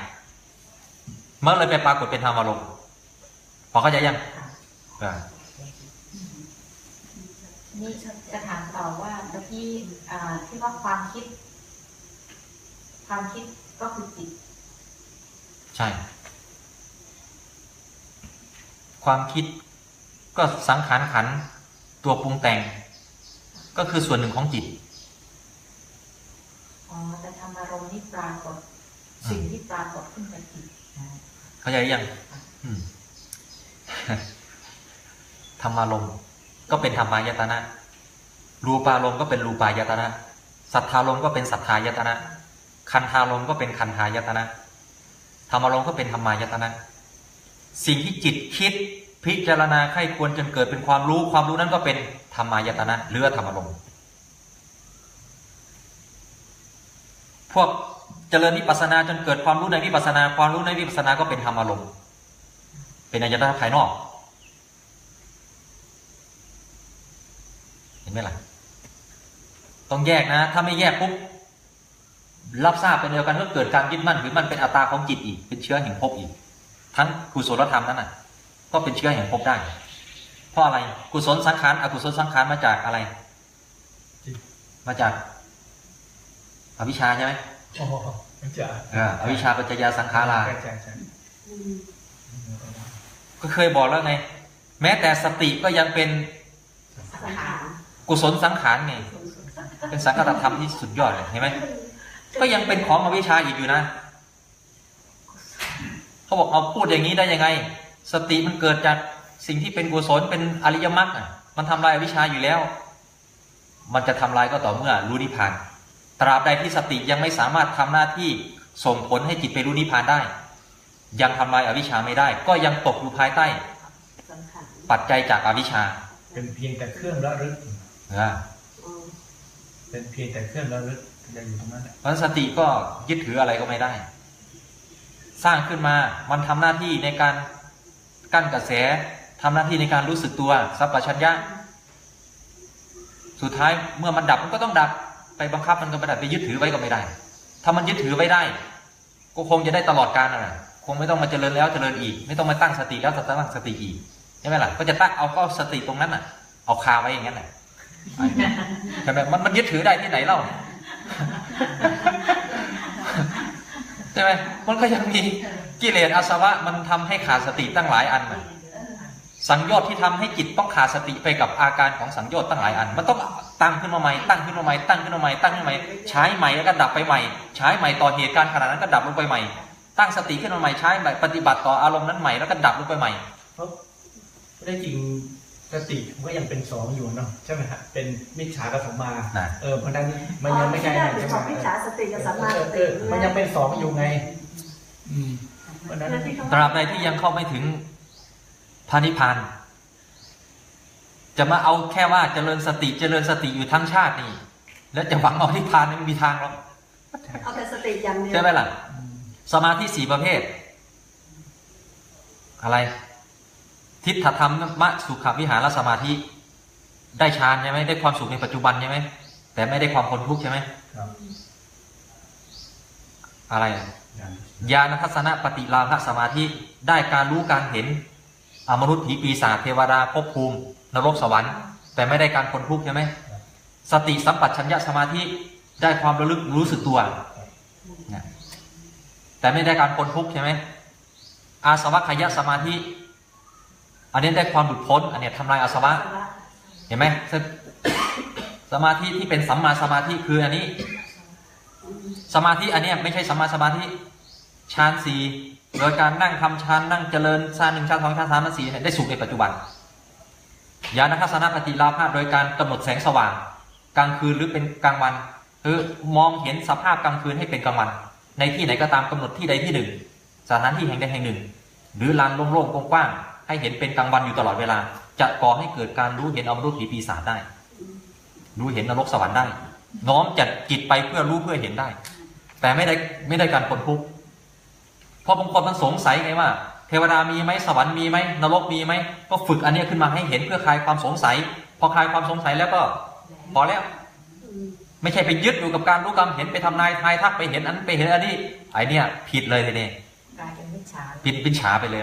มันเลยไปปรากฏเป็นธรรมอารมณ์พอเข้าใจยังอ่านี่จะถามต่อว่าเมื่อกี้อ่าที่ว่าความคิด ความคิดก็คือจิตใช่ ความคิดก็สังขารขันธ์ ตัวปรุงแต่ง ก็คือส่วนหนึ่งของจิตอ๋อแต่ธรรมารมณ์นี่ปรากฏสิ่งที่ปรากฏขึ้นกับจิตเข้าใจยังอืมธรรมารมณ์ก็เป็นธรรมายตนะรูปารมณ์ก็เป็นรูปายตนะสัทธารมณ์ก็เป็นสัทธายตนะคันธารมณ์ก็เป็นคันธายตนะธรรมารมณ์ก็เป็นธรรมายตนะสิ่งที่จิตคิด พิจารณาไข้ควรจนเกิดเป็นความรู้ ความรู้นั้นก็เป็นธรรมายตนะหรือธรรมารมณ์พวกเจริญวิปัสนาจนเกิดความรู้ในวิปัสนา ความรู้ในวิปัสนาก็เป็นธรรมอารมณ์เป็นอายตนะภายนอก เห็นไหมล่ะ ต้องแยกนะ ถ้าไม่แยกปุ๊บรับทราบเป็นเดียวกันก็เกิดการยึดมั่นถือมันเป็นอัตตาของจิตอีก เป็นเชื้อแห่งภพอีก ทั้งกุศลธรรมนั้นน่ะ ก็เป็นเชื้อแห่งภพได้ เพราะอะไรกุศลสังขารอกุศลสังขารมาจากอะไร มาจากอวิชชาใช่ไหมอ๋อมันจะเอออวิชชาปัจจยาสังขาราใช่ใช่ใช่อืมก็เคยบอกแล้วไง แม้แต่สติก็ยังเป็นสังขารกุศลสังขารไง เป็นสังกัตธรรมที่สุดยอดเลยเห็นไหมก็ยังเป็นของอวิชชาอีกอยู่นะ เขาบอกเอาพูดอย่างนี้ได้ยังไง สติมันเกิดจากสิ่งที่เป็นกุศลเป็นอริยมรรคอะมันทำลายอวิชชาอยู่แล้ว มันจะทำลายก็ต่อเมื่อรู้นิพพาน ตราบใดที่สติยังไม่สามารถทำหน้าที่ส่งผลให้จิตไปรู้นิพพานได้ ยังทำลายอวิชชาไม่ได้ ก็ยังตกอยู่ภายใต้สังขารปัจจัยจากอวิชชา เป็นเพียงแต่เครื่องระลึกเอออืมเป็นเพียงแต่เครื่องระลึกจะอยู่ตรงนั้นแหละเพราะฉะนั้นสติก็ยึดถืออะไรก็ไม่ได้ สร้างขึ้นมามันทำหน้าที่ในการ กั้นกระแสทำหน้าที่ในการรู้สึกตัวสัพพัญญะสุดท้ายเมื่อมันดับมันก็ต้องดับไปบังคับมันก็ไม่ได้ไปยึดถือไว้ก็ไม่ได้ ถ้ามันยึดถือไว้ได้ ก็คงจะได้ตลอดกาลนะคงไม่ต้องมาเจริญแล้วเจริญอีก ไม่ต้องมาตั้งสติแล้วตั้งสติอีกใช่ไหมล่ะก็จะตั้งเอาก็สติตรงนั้นน่ะ เอาคาไว้อย่างนั้นแหละใช่ไหมมันมันยึดถือได้ที่ไหนเล่า ช่ไหมมันก็ยังมีกิเลสอาสวะมันทำให้ขาดสติตั้งหลายอันนะสังโยชน์ที่ทำให้จิตต้องขาดสติไปกับอาการของสังโยชน์ตั้งหลายอัน มันต้องตั้งขึ้นมาใหม่ตั้งขึ้นมาใหม่ตั้งขึ้นมาใหม่ตั้งขึ้นมาใหม่ใช้ใหม่แล้วก็ดับไปใหม่ ใช้ใหม่ต่อเหตุการณ์ขณะนั้นก็ดับลงไปใหม่ ตั้งสติขึ้นมาใหม่ใช้ใหม่ปฏิบัติต่ออารมณ์นั้นใหม่แล้วก็ดับลงไปใหม่เพราะได้จริง ติมันก็ยังเป็นสองอยู่เนาะใช่ไหมฮะเป็นมิจฉากับสัมมาน่ะเออเพราะฉะนั้นมันยังไม่ใช่อ๋อนะที่ใช่ได้ไหมของมิจฉาสติกับสัมมาเอสอเอติอมันยังเป็นสองอยู่ไงอืมเพราะฉะนั้นตราบใดที่ยังเข้าไม่ถึงพระนิพพานจะมาเอาแค่ว่าเจริญสติเจริญสติอยู่ทั้งชาตินี่ แล้วจะหวังเอานิพพานไม่มีทางหรอกเอาแต่สติอย่างเดียวใช่ไหมล่ะสมาธิสี่ประเภท อะไร ทิฏฐธรรมมะสุขวิหารสมาธิ ได้ฌานใช่ไหมได้ความสุขในปัจจุบันใช่ไหมแต่ไม่ได้ความพ้นทุกข์ใช่ไหมครับอะไรอะอย่างญาณทัศนปฏิลาภสมาธิได้การรู้การเห็นอมนุษย์ผีปีศาจเทวดาภพภูมิ นรกสวรรค์ แต่ไม่ได้การพ้นทุกข์ใช่ไหมสติสัมปชัญญะสมาธิได้ความระลึกรู้สึกตัวเนี่ยแต่ไม่ได้การพ้นทุกข์ใช่ไหมอาสวัคยสมาธิ อันนี้ได้ความหลุดพ้น อันนี้ทำลายอาสวะ เห็นไหมสมาธิที่เป็นสัมมาสมาธิคืออันนี้ สมาธิอันนี้ไม่ใช่สัมมาสมาธิฌานสี่โดยการนั่งทำฌานนั่งเจริญฌานหนึ่งฌานสองฌานสามฌานสี่ได้สุขในปัจจุบันญาณทัศนปฏิลาภาโดยการกำหนดแสงสว่าง กลางคืนหรือเป็นกลางวันคือมองเห็นสภาพกลางคืนให้เป็นกลางวัน ในที่ไหนก็ตามกำหนดที่ใดที่หนึ่งสถานที่แห่งใดแห่งหนึ่ง หรือลานโล่งๆกว้างๆ ให้เห็นเป็นกลางวันอยู่ตลอดเวลา จะก่อให้เกิดการรู้เห็นอมนุษย์ผีปีศาจได้ รู้เห็นนรกสวรรค์ได้ น้อมจัดจิตไปเพื่อรู้เพื่อเห็นได้ แต่ไม่ได้ไม่ได้การพ้นทุกข์เพราะบางคนมันสงสัยไงว่า เทวดามีไหมสวรรค์มีไหมนรกมีไหมก็ฝึกอันเนี้ยขึ้นมาให้เห็นเพื่อคลายความสงสัย พอคลายความสงสัยแล้วก็พอแล้วไม่ใช่ไปยึดอยู่กับการรู้กรรมเห็นไปทำนายทายทักไปเห็นอันไปเห็นอันนี้ไอเนี้ยผิดเลยทีนี้กลายเป็นมิจฉาผิดเป็นฉาไปเลย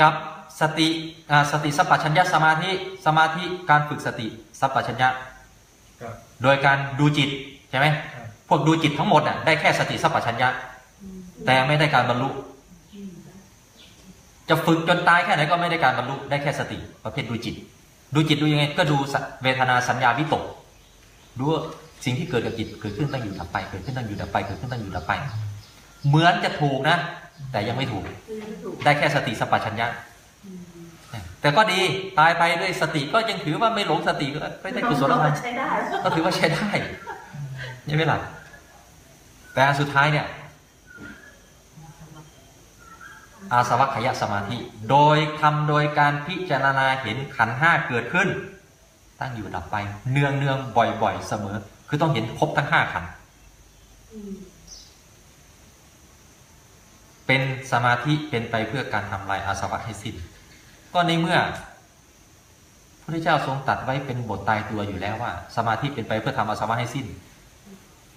กับสติอ่าสติสัพพัญญะสมาธิสมาธิการฝึกสติสัพพัญญะครับโดยการดูจิตใช่ไหมครับพวกดูจิตทั้งหมดน่ะได้แค่สติสัพพัญญะแต่ไม่ได้การบรรลุ จะฝึกจนตายแค่ไหนก็ไม่ได้การบรรลุได้แค่สติประเภทดูจิต ดูจิตดูยังไง ก็ดูสเวทนาสัญญาวิตกดูว่าสิ่งที่เกิดกับจิตเกิดขึ้นตั้งอยู่ดับไปเกิดขึ้นตั้งอยู่ดับไปเกิดขึ้นตั้งอยู่ดับไป เหมือนจะถูกนะ แต่ยังไม่ถูก ได้แค่สติสัพพัญญะแต่ก็ดีตายไปด้วยสติก็ยังถือว่าไม่หลงสติก็ก็ได้กุศลธรรมใช้ได้ก็ถือว่าใช้ได้ใช่ไหมล่ะแต่อันสุดท้ายเนี่ย อาสวัคยสมาธิ โดยทำโดยการพิจารณาเห็นขันธ์ห้าเกิดขึ้น ตั้งอยู่ดับไป เนืองเนืองๆบ่อยๆ เสมอ คือต้องเห็นครบทั้งห้าขันธ์ เป็นสมาธิเป็นไปเพื่อการทำลายอาสวะให้สิ้น ก็ในเมื่อพระพุทธเจ้าทรงตัดไว้เป็นบทตายตัวอยู่แล้วว่า สมาธิเป็นไปเพื่อทำอาสวะให้สิ้น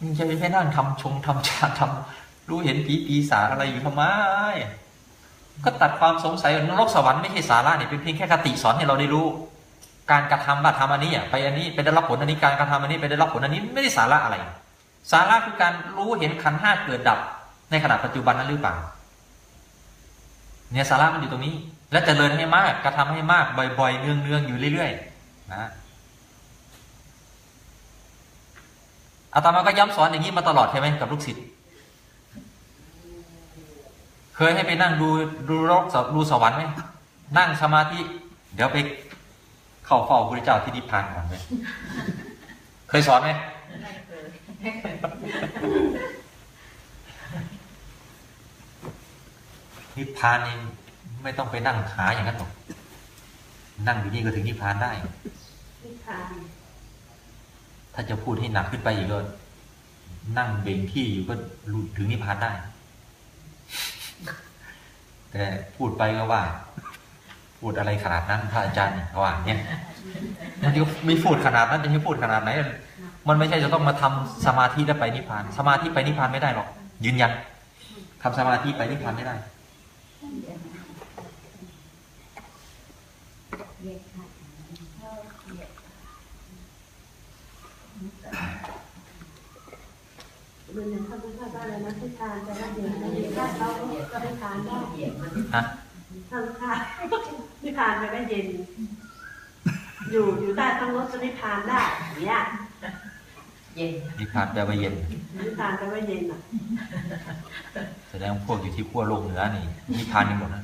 นี่จะไปนั่งทำชงทำฌานทำรู้เห็นผีปีศาจอะไรอยู่ทำไม ก็ตัดความสงสัยนรกสวรรค์ไม่ใช่สาระนี่เป็นเพียงแค่คติสอนให้เราได้รู้ การกระทำว่าทำอันนี้อะไปอันนี้ไปได้รับผลอันนี้การกระทำอันนี้ไปได้รับผลอันนี้ไม่ได้สาระอะไร สาระคือการรู้เห็นขันห้าเกิดดับในขณะปัจจุบันนั้นหรือเปล่า เนี่ยสาระมันอยู่ตรงนี้ และจะเจริญให้มากกระทำให้มากบ่อยๆเนืองๆอยู่เรื่อยๆนะอาตมาก็ย้ำสอนอย่างนี้มาตลอดใช่ไหมกับลูกศิษย์เคยให้ไปนั่งดูดูโลกดูสวรรค์ไหมนั่งสมาธิเดี๋ยวไปเข้าเฝ้าพระเจ้าที่นิพพานก่อนเลยเคยสอนไหมไม่เคยไม่เคย นิพพานนี่ไม่ต้องไปนั่งขาอย่างนั้นหรอกนั่งอยู่นี่ก็ถึงนิพพานได้นิพพานถ้าจะพูดให้หนักขึ้นไปอีกก็นั่งเบ่งที่อยู่ก็รู้ถึงนิพพานได้ แต่พูดไปก็ว่า พูดอะไรขนาดนั้นพระอาจารย์เขาว่าเนี่ยมันจะไม่พูดขนาดนั้นจะให้พูดขนาดไหนมันไม่ใช่จะต้องมาทำสมาธิแล้วไปนิพพาน สมาธิไปนิพพานไม่ได้หรอกยืนยันทำสมาธิไปนิพพานไม่ได้ มันทำไม่ได้อะไรนะที่ทานแต่ว่าเดี๋ยวนี้ถ้าเขาก็ไม่ทานได้ฮะทานทานนิพานไปได้เย็น อยู่อยู่ใต้ท้องรถจะนิพพานได้เนี่ย เย็นนิพพานแปลว่าเย็นนิพพานไปว่าเย็นอะแสดงว่าพวกอยู่ที่ขั้วโลกเหนือนี่นิพพานกันหมดนะ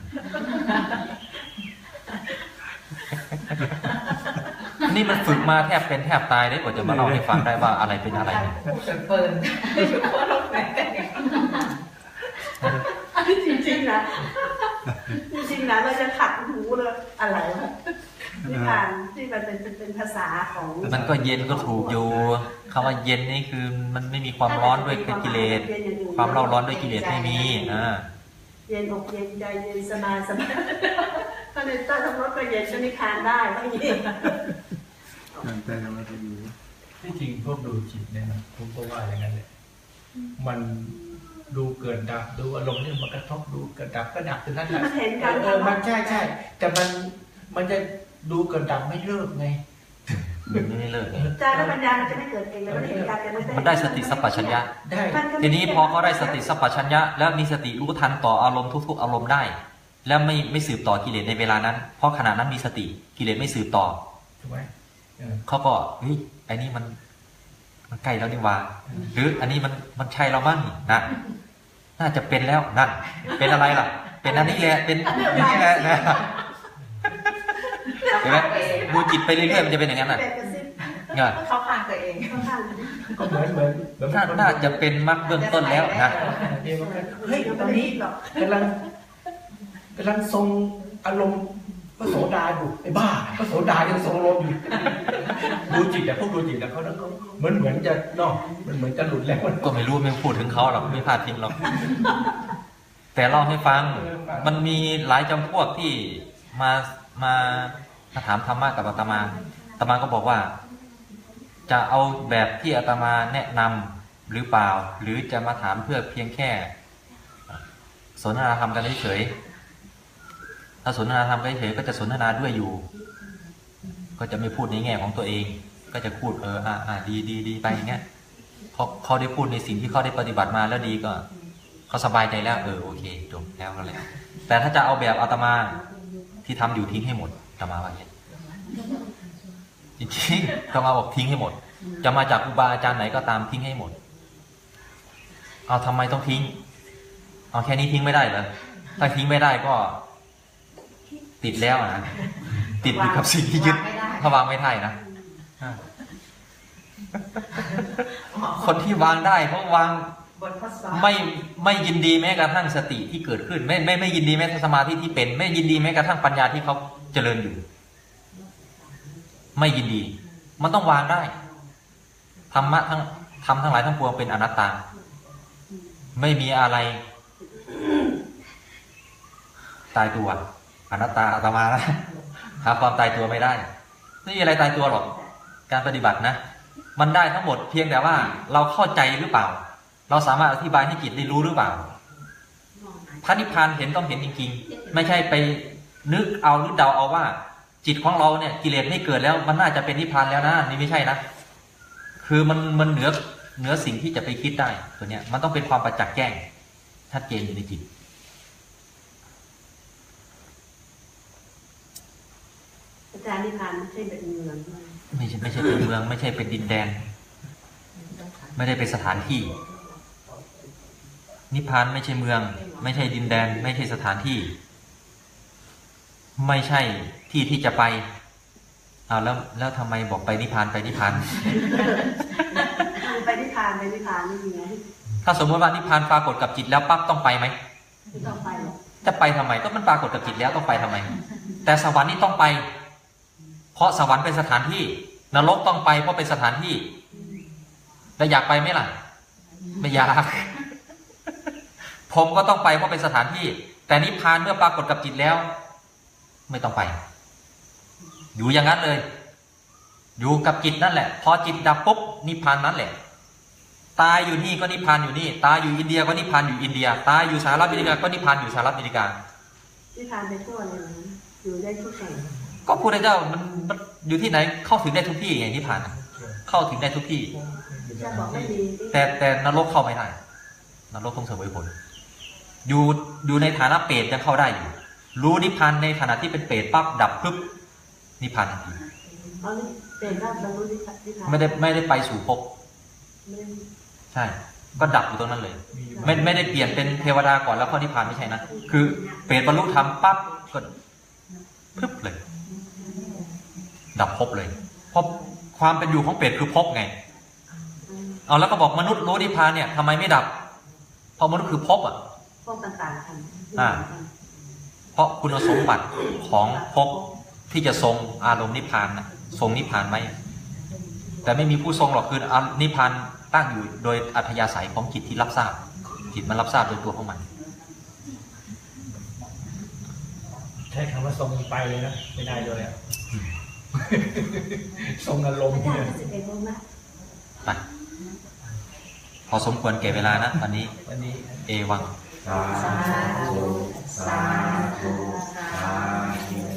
นี่มันฝึกมาแทบเป็นแทบตายได้กว่าจะมาเล่าให้ฟังได้ว่าอะไรเป็นอะไรเนี่ยพูดเปินๆอยู่ทั่วโลกไหนแต่เนี่ยจริงๆนะจริงๆนะเราจะขัดหูเลยอะไรวะ นิพพานที่มันเป็นเป็นเป็นภาษาของมันก็เย็นก็ถูกอยู่คำว่าเย็นนี่คือมันไม่มีความร้อนด้วยกิเลส ความเล่าร้อนด้วยกิเลสไม่มีอ่าเย็นอกเย็นใจเย็นสบายสบายก็เลยใต้ท้องรถก็เย็นจะนิพพานได้ก็เย็นแต่ทำไมจะดีที่จริงพวกดูจิตเนี่ยนะผมก็ว่าอย่างนั้นแหละมันดูเกิดดับดูอารมณ์ที่มันกระทบดูเกิดดับก็ดับถึงนั้นแหละมันเห็นกันเออมันใช่ใช่แต่มันมันจะ ดูเกิดดับไม่เลิกไง มันไม่เลิกไงอาจารย์แล้วปัญญามันจะไม่เกิดเองแล้วมันเห็นกันแต่มันจะมันได้สติสัพพัญญะ ได้มันก็ทีนี้พอเขาได้สติสัพพัญญะ แล้วมีสติรู้ทันต่ออารมณ์ทุกๆ อารมณ์ได้ แล้วไม่ไม่สืบต่อกิเลสในเวลานั้น เพราะขณะนั้นมีสติกิเลสไม่สืบต่อถูกไหมเออเขาก็เฮ้ยไอ้นี่มัน มันใกล้แล้วนี่หว่าหรืออันนี้มันมันใช่เราบ้างนี่นะน่าจะเป็นแล้วนั่นเป็นอะไรล่ะ เป็นอันนี้แหละเป็นอันนี้แหละนะ เห็นไหมดูจิตไปเรื่อยๆมันจะเป็นอย่างนั้นน่ะแบบกระซิบเนี่ยเขาข้างตัวเองข้างก็เหมือนเหมือนเหมือนน่าน่าจะเป็นมรรคเบื้องต้นแล้วนะเดี๋ยวมันก็ๆเฮ้ยเดี๋ยวตมัอนนนี้นี้หรอกกำลังกำลังทรงอารมณ์พระโสดาอยู่ไอ้บ้าพระโสดายังทรงอารมณ์อยู่ดูจิตแต่พวกดูจิตแต่เขานั้นเขาเหมือนเหมือนจะเนอกมันเหมือนจะหลุดแล้วก็ไม่รู้ไม่พูดถึงเขาหรอกไม่พลาดพิงหรอกแต่เล่าให้ฟังมันมีหลายจำพวกที่มา มามาถามธรรมะกับอาตมาอาตมาก็บอกว่า จะเอาแบบที่อาตมาแนะนำหรือเปล่า หรือจะมาถามเพื่อเพียงแค่ สนทนาธรรมกันเฉยๆถ้าสนทนาธรรมกันเฉยๆก็จะสนทนาด้วยอยู่ ก็จะไม่พูดในแง่ของตัวเอง ก็จะพูดเอออ่าอ่าดีดีดีไปอย่างเงี้ยเพราะเขาได้พูดในสิ่งที่เขาได้ปฏิบัติมาแล้วดีก็เขาสบายใจแล้ว เออโอเคจบแล้วก็แล้วแต่ถ้าจะเอาแบบอาตมา ที่ทำอยู่ทิ้งให้หมดอาตมาว่าอย่างเงี้ยจริงๆอาตมาบอกทิ้งให้หมด จะมาจากครูบาอาจารย์ไหนก็ตามทิ้งให้หมด เอาทำไมต้องทิ้ง เอาแค่นี้ทิ้งไม่ได้เหรอถ้าทิ้งไม่ได้ก็ ติดแล้วนะติดอยู่กับสิ่งที่ยึดวางไม่ได้ถ้าวางไม่ได้นะอ่าคนที่วางได้เพราะวางบนข้อสอบ ไม่ไม่ยินดีแม้กระทั่งสติที่เกิดขึ้น ไม่ไม่ไม่ยินดีแม้ทสมาธิที่เป็น ไม่ยินดีแม้กระทั่งปัญญาที่เขาเจริญอยู่ ไม่ยินดี มันต้องวางได้ธรรมะทั้งทำทั้งหลายทั้งปวงเป็นอนัตตา ไม่มีอะไร ตายตัวอนัตตาอาตมานะหาความตายตัวไม่ได้ไม่มีอะไรตายตัวหรอก การปฏิบัตินะ มันได้ทั้งหมดเพียงแต่ว่าเราเข้าใจหรือเปล่า เราสามารถอธิบายให้จิตได้รู้หรือเปล่าพระนิพพานเห็นต้องเห็นจริงๆ ไม่ใช่ไปนึกเอาหรือเดาเอาว่า จิตของเราเนี่ยกิเลสไม่เกิดแล้วมันน่าจะเป็นนิพพานแล้วนะนี่ไม่ใช่นะคือมันมันเหนือเหนือสิ่งที่จะไปคิดได้ตัวเนี้ยมันต้องเป็นความประจักษ์แจ้งชัดเจนอยู่ในจิตอาจารย์นิพพานไม่ใช่เป็นเมืองด้วยไม่ใช่ไม่ใช่เป็นเมือง ไม่ใช่เป็นดินแดน ไม่ได้เป็นสถานที่ นิพพานไม่ใช่เมือง ไม่ใช่ดินแดน ไม่ใช่สถานที่ ไม่ใช่ที่ที่จะไปเอาแล้วแล้วทำไมบอกไปนิพพานไปนิพพานไปนิพพานไปนิพพานนี่ยังไงถ้าสมมติว่านิพพานปรากฏกับจิตแล้วปั๊บต้องไปไหมไม่ต้องไปหรอกจะไปทำไมก็มันปรากฏกับจิตแล้วต้องไปทำไม แต่สวรรค์นี่ต้องไป เพราะสวรรค์เป็นสถานที่ นรกต้องไปเพราะเป็นสถานที่ แล้วอยากไปไหมล่ะ ไม่อยาก ผมก็ต้องไปเพราะเป็นสถานที่ แต่นิพพานเมื่อปรากฏกับจิตแล้ว ไม่ต้องไป อยู่อย่างนั้นเลย อยู่กับจิตนั่นแหละ พอจิตดับปุ๊บนิพพานนั้นแหละ ตายอยู่นี่ก็นิพพานอยู่นี่ ตายอยู่อินเดียก็นิพพานอยู่อินเดีย ตายอยู่สหรัฐอเมริกาก็นิพพานอยู่สหรัฐอเมริกานิพพานไปทั่วเลยนะอยู่ได้ทุกแห่งก็พูดได้เจ้ามันมันอยู่ที่ไหนเข้าถึงได้ทุกที่ไงนิพพานอะเข้าถึงได้ทุกที่จะบอกไม่มีแต่แต่นรกเข้าไม่ได้นรกต้องเสวยผล อยู่อยู่ในฐานะเปรตยังเข้าได้อยู่ รู้นิพพานในขณะที่เป็นเปรตปั๊บดับปึ๊บนิพพานทันทีเอานี่เป็นว่าบรรลุนิพพานนิพพานไม่ได้ไม่ได้ไปสู่ภพไม่ได้ใช่ ก็ดับอยู่ตรงนั้นเลย ไม่ไม่ได้เปลี่ยนเป็นเทวดาก่อนแล้วเข้านิพพานไม่ใช่นะคือ เปรตบรรลุธรรมปั๊บก็พึบเลย ดับภพเลยเพราะความเป็นอยู่ของเปรตคือภพไงอืมเอาแล้วก็บอกมนุษย์รู้นิพพานเนี่ยทำไมไม่ดับเพราะมนุษย์คือภพอะ พวกต่างๆกันอ่า เพราะคุณสมบัติของภพที่จะทรงอารมณ์นิพพานนะทรงนิพพานไหมแต่ไม่มีผู้ทรงหรอกคืออานิพพานตั้งอยู่โดยอัธยาศัยของจิตที่รับทราบจิตมันรับทราบโดยตัวของมันใช้คำว่าทรงไปเลยนะไม่ได้เลยอะทรงอารมณ์อาจารเนี่ยย์สิบเอ็ดโมงนะไปพอสมควรแก่เวลานะวันนี้ วันนี้ เอวัง สาธุ สาธุ สาธุ